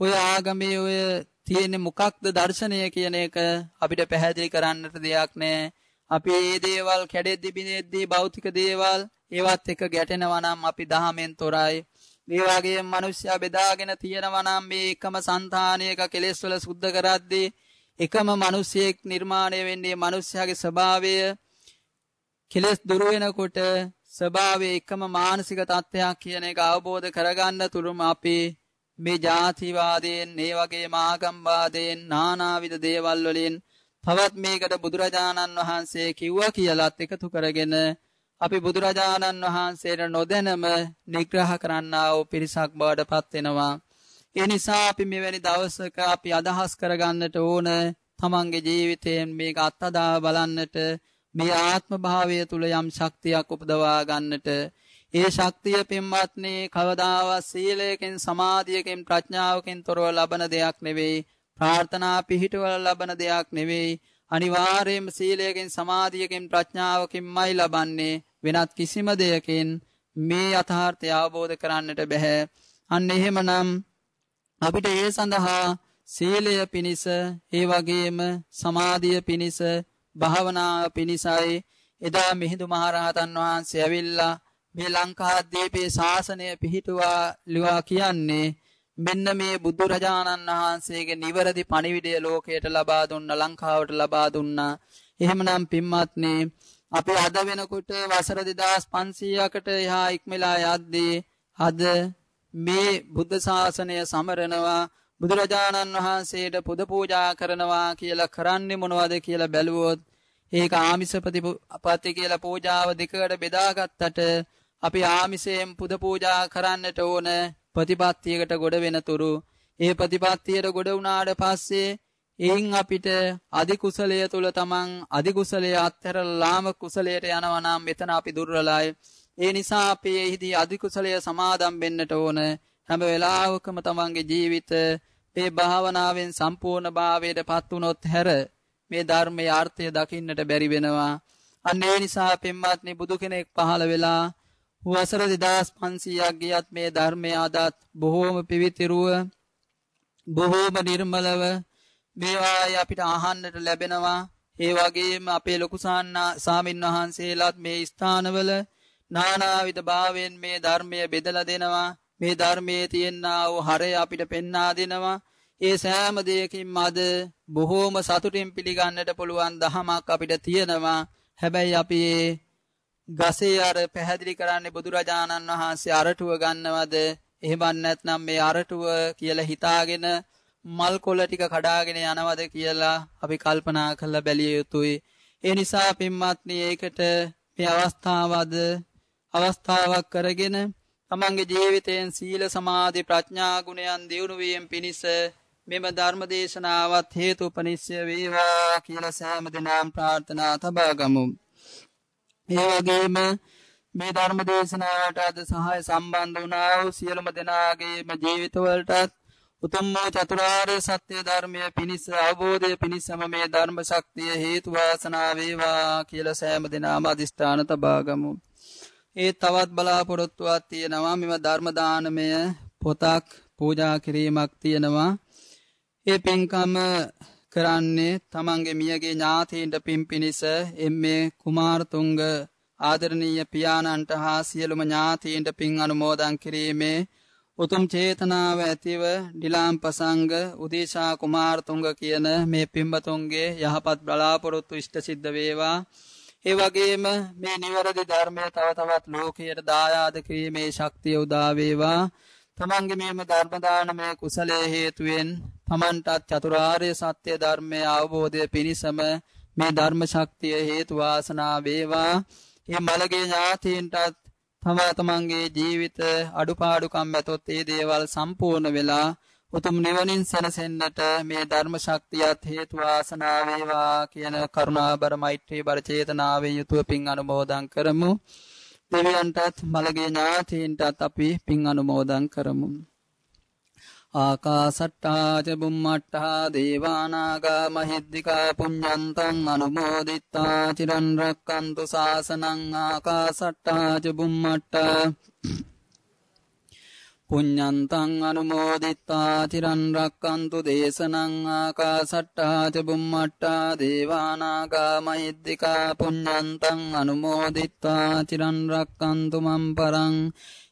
ඔය ආගමේ ඔය තියෙන්නේ මොකක්ද දර්ශනය කියන එක අපිට පැහැදිලි කරන්නට දෙයක් නැහැ. අපි මේ දේවල් කැඩෙද්දි බිනෙද්දි භෞතික දේවල් ඒවත් එක ගැටෙනවා නම් අපි දහමෙන් තොරයි. මේ වගේ මිනිස්සයා බෙදාගෙන තියෙනවා නම් මේ එකම సంతානයක කෙලෙස් වල සුද්ධ කරද්දී එකම මිනිසෙක් නිර්මාණය වෙන්නේ මිනිස්යාගේ ස්වභාවය. කෙලෙස් දුර වෙනකොට ස්වභාවයේ එකම මානසික තත්ත්වයක් කියන එක අවබෝධ කරගන්න තුරුම අපි මේ ಜಾතිවාදයෙන් මේ වගේ මාගම්වාදයෙන් නානාවිද දේවල් වලින් තවත් මේකට බුදුරජාණන් වහන්සේ කිව්වා කියලත් එකතු කරගෙන අපි බුදුරජාණන් වහන්සේට නොදැනම නිග්‍රහ කරන්නා වූ පිරිසක් බවට පත් වෙනවා. ඒ නිසා අපි මෙවැනි දවසක අපි අදහස් කරගන්නට ඕන තමන්ගේ ජීවිතයෙන් මේක අත්හදා බලන්නට මේ ආත්ම භාවය තුල යම් ශක්තියක් උපදවා ගන්නට ඒ ශක්තිය පින්වත්නි කවදාවත් සීලයෙන් සමාධියකින් ප්‍රඥාවකින් තොරව ලබන දෙයක් නෙවෙයි ප්‍රාර්ථනා පිහිටවල ලබන දෙයක් නෙවෙයි අනිවාර්යයෙන්ම සීලයෙන් සමාධියකින් ප්‍රඥාවකින්මයි ලබන්නේ වෙනත් කිසිම දෙයකින් මේ යථාර්ථය අවබෝධ කරන්නට බෑ අන්න එහෙමනම් අපිට ඒ සඳහා සීලය පිණිස ඒ වගේම සමාධිය පිණිස භාවනාව පිණිසයි එදා මිහිඳු මහරහතන් වහන්සේ ඇවිල්ලා මේ ලංකාද්වීපයේ ශාසනය පිහිටුවා ලිවා කියන්නේ මෙන්න මේ බුදුරජාණන් වහන්සේගේ නිවැරදි පණිවිඩය ලෝකයට ලබා දුන්න ලංකාවට ලබා දුන්නා. එහෙමනම් පින්වත්නි අපි අද වෙනකොට වසර 2500කට එහා ඉක්මලා යද්දී අද මේ බුද්ධ ශාසනය සමරනවා බුදුරජාණන් වහන්සේට පුද පූජා කරනවා කියලා කරන්නේ මොනවද කියලා බැලුවොත් ඒක ආමිස ප්‍රතිපatti කියලා පූජාව දෙකකට බෙදාගත්තට අපි ආමිසයෙන් පුද පූජා කරන්නට ඕන ප්‍රතිපත්තියකට ගොඩ වෙනතුරු ඒ ප්‍රතිපත්තියට ගොඩ වුණාට පස්සේ එයින් අපිට අධි කුසලය තුල තමන් අධි කුසලය අත්හැරලාම කුසලයට යනවා නම් මෙතන අපි දුර්වලයි. ඒ නිසා අපි එහිදී අධි කුසලය සමාදම් වෙන්නට ඕන. හැම වෙලාවකම තමන්ගේ ජීවිත මේ භාවනාවෙන් සම්පූර්ණ භාවයට පත් වුනොත් හැර මේ ධර්මයේ අර්ථය දකින්නට බැරි වෙනවා. අන්න ඒ නිසා පින්වත්නි බුදු කෙනෙක් පහළ වෙලා වසර 2500ක් ගියත් මේ ධර්මය අදත් බොහෝම පිවිතිරුව බොහෝම නිර්මලව මේවායි අපිට අහන්නට ලැබෙනවා. ඒ වගේම අපේ ලොකු සාමින් වහන්සේලාත් මේ ස්ථානවල නානාවිධ භාවයෙන් මේ ධර්මය බෙදලා දෙනවා. මේ ධර්මයේ තියෙනා වූ හරය අපිට පෙන්වා දෙනවා. ඒ සෑම දෙයකින්ම අද බොහෝම සතුටින් පිළිගන්නට පුළුවන් දහමක් අපිට තියෙනවා. හැබැයි අපි ගසේ අර පැහැදිලි කරන්නේ බුදුරජාණන් වහන්සේ අරටුව ගන්නවද? එහෙම නැත්නම් මේ අරටුව කියලා හිතාගෙන මල් කොළ ටික කඩාගෙන යනවද කියලා අපි කල්පනා කරලා බැලිය යුතුයි. ඒ නිසා පින්වත්නි ඒකට මේ අවස්ථාවද අවස්ථාවක් කරගෙන තමන්ගේ ජීවිතයෙන් සීල සමාධි ප්‍රඥා ගුණයන් දියුණු වීම පිණිස මෙම ධර්ම දේශනාවත් හේතුපනිශ්‍ය වේවා කියලා සෑම දිනම ප්‍රාර්ථනා තබා ගමු. ඒ වගේම මේ ධර්ම දේශනාවට අද සහාය සම්බන්ධ වුණා වූ සියලුම දෙනාගේම ජීවිතවලටත් උතුම් වූ චතුරාර්ය සත්‍ය ධර්මය පිණිස අවබෝධය පිණිසම මේ ධර්ම ශක්තිය හේතු වාසනා වේවා කියලා සෑම දිනම අදිස්ථාන තබා ගමු. ඒ තවත් බලාපොරොත්තුවක් තියෙනවා මෙම ධර්ම දානමය පොතක් පූජා කිරීමක් තියෙනවා. ඒ පින්කම කරන්නේ තමන්ගේ මියගේ ඥාතීන්ට පින් පිණිස එම්මේ කුමාරතුංග ආදරණීය පියාණන්ට හා සියලුම ඥාතීන්ට පින් අනුමෝදන් කිරීමේ උතුම් චේතනාව ඇතිව ඩිලාම් පසංග උදේශා කුමාරතුංග කියන මේ පිම්බතුන්ගේ යහපත් බලාපොරොත්තු ඉෂ්ට සිද්ධ වේවා. ඒ වගේම මේ නිවැරදි ධර්මය තව තවත් ලෝකයට දායාද කිරීමේ ශක්තිය උදා වේවා. තමන්ගේ මේම ධර්ම දානමය කුසලයේ හේතුවෙන් තමන්ටත් චතුරාර්ය සත්‍ය ධර්මය අවබෝධය පිණිසම මේ ධර්ම ශක්තිය හේතු වාසනා වේවා. මේ මලගේ ඥාතීන්ටත් තම තමන්ගේ ජීවිත අඩුපාඩුකම් ඇතොත් ඒ දේවල් සම්පූර්ණ වෙලා උතුම් නිවනින් සැනසෙන්නට මේ ධර්ම ශක්තියත් හේතු වාසනා වේවා කියන කරුණාබර මෛත්‍රී බර චේතනාවෙන් යුතුව පින් අනුමෝදන් කරමු. දෙවියන්ටත් මළගේ ඥාතීන්ටත් අපි පින් අනුමෝදන් කරමු. ආකාසට්ටාච බුම්මට්ටහා දේවානාගා මහිද්దికා පුඤ්ඤන්තං අනුමෝදිත්තා චිරන් රැක්කන්තු සාසනං ආකාසට්ටාච බුම්මට්ටා පුඤ්ඤන්තං අනුමෝදිත්තා චිරන් රක්칸තු දේශනං ආකාසට්ටා ච බුම්මට්ටා දේවානාගා මහිද්దికා පුඤ්ඤන්තං අනුමෝදිත්තා චිරන් රක්칸තු මම් පරං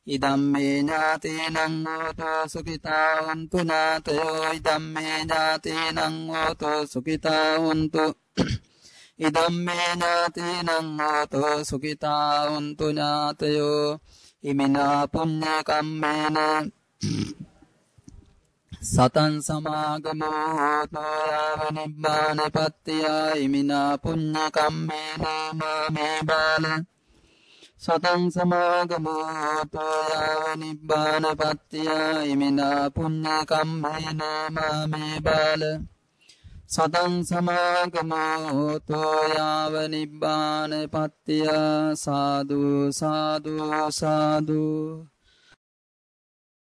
ඉදම්මේ ඥාතේනං හෝතෝ සුඛිතා හොන්තු නාතයෝ ඉදම්මේ ඥාතේනං හෝතෝ සුඛිතා හොන්තු *coughs* ඉදම්මේ ඥාතේනං හෝතෝ සුඛිතා හොන්තු ඥාතයෝ ඉමිනා පුඤ්ඤ කම්මේන *coughs* සතං සමාගමෝ හෝතෝ යාව නිබ්බානපත්තිය ඉමිනා පුඤ්ඤ කම්මේන මාමේ බාල සතං සමාගමෝතෝ යාව නිබ්බාන පත්තිය ඉමිනා පුඤ්ඤ කම්මේන මාමේ බාල සතං සමාගමෝතෝ යාව නිබ්බාන පත්තිය සාදු සාදු සාදු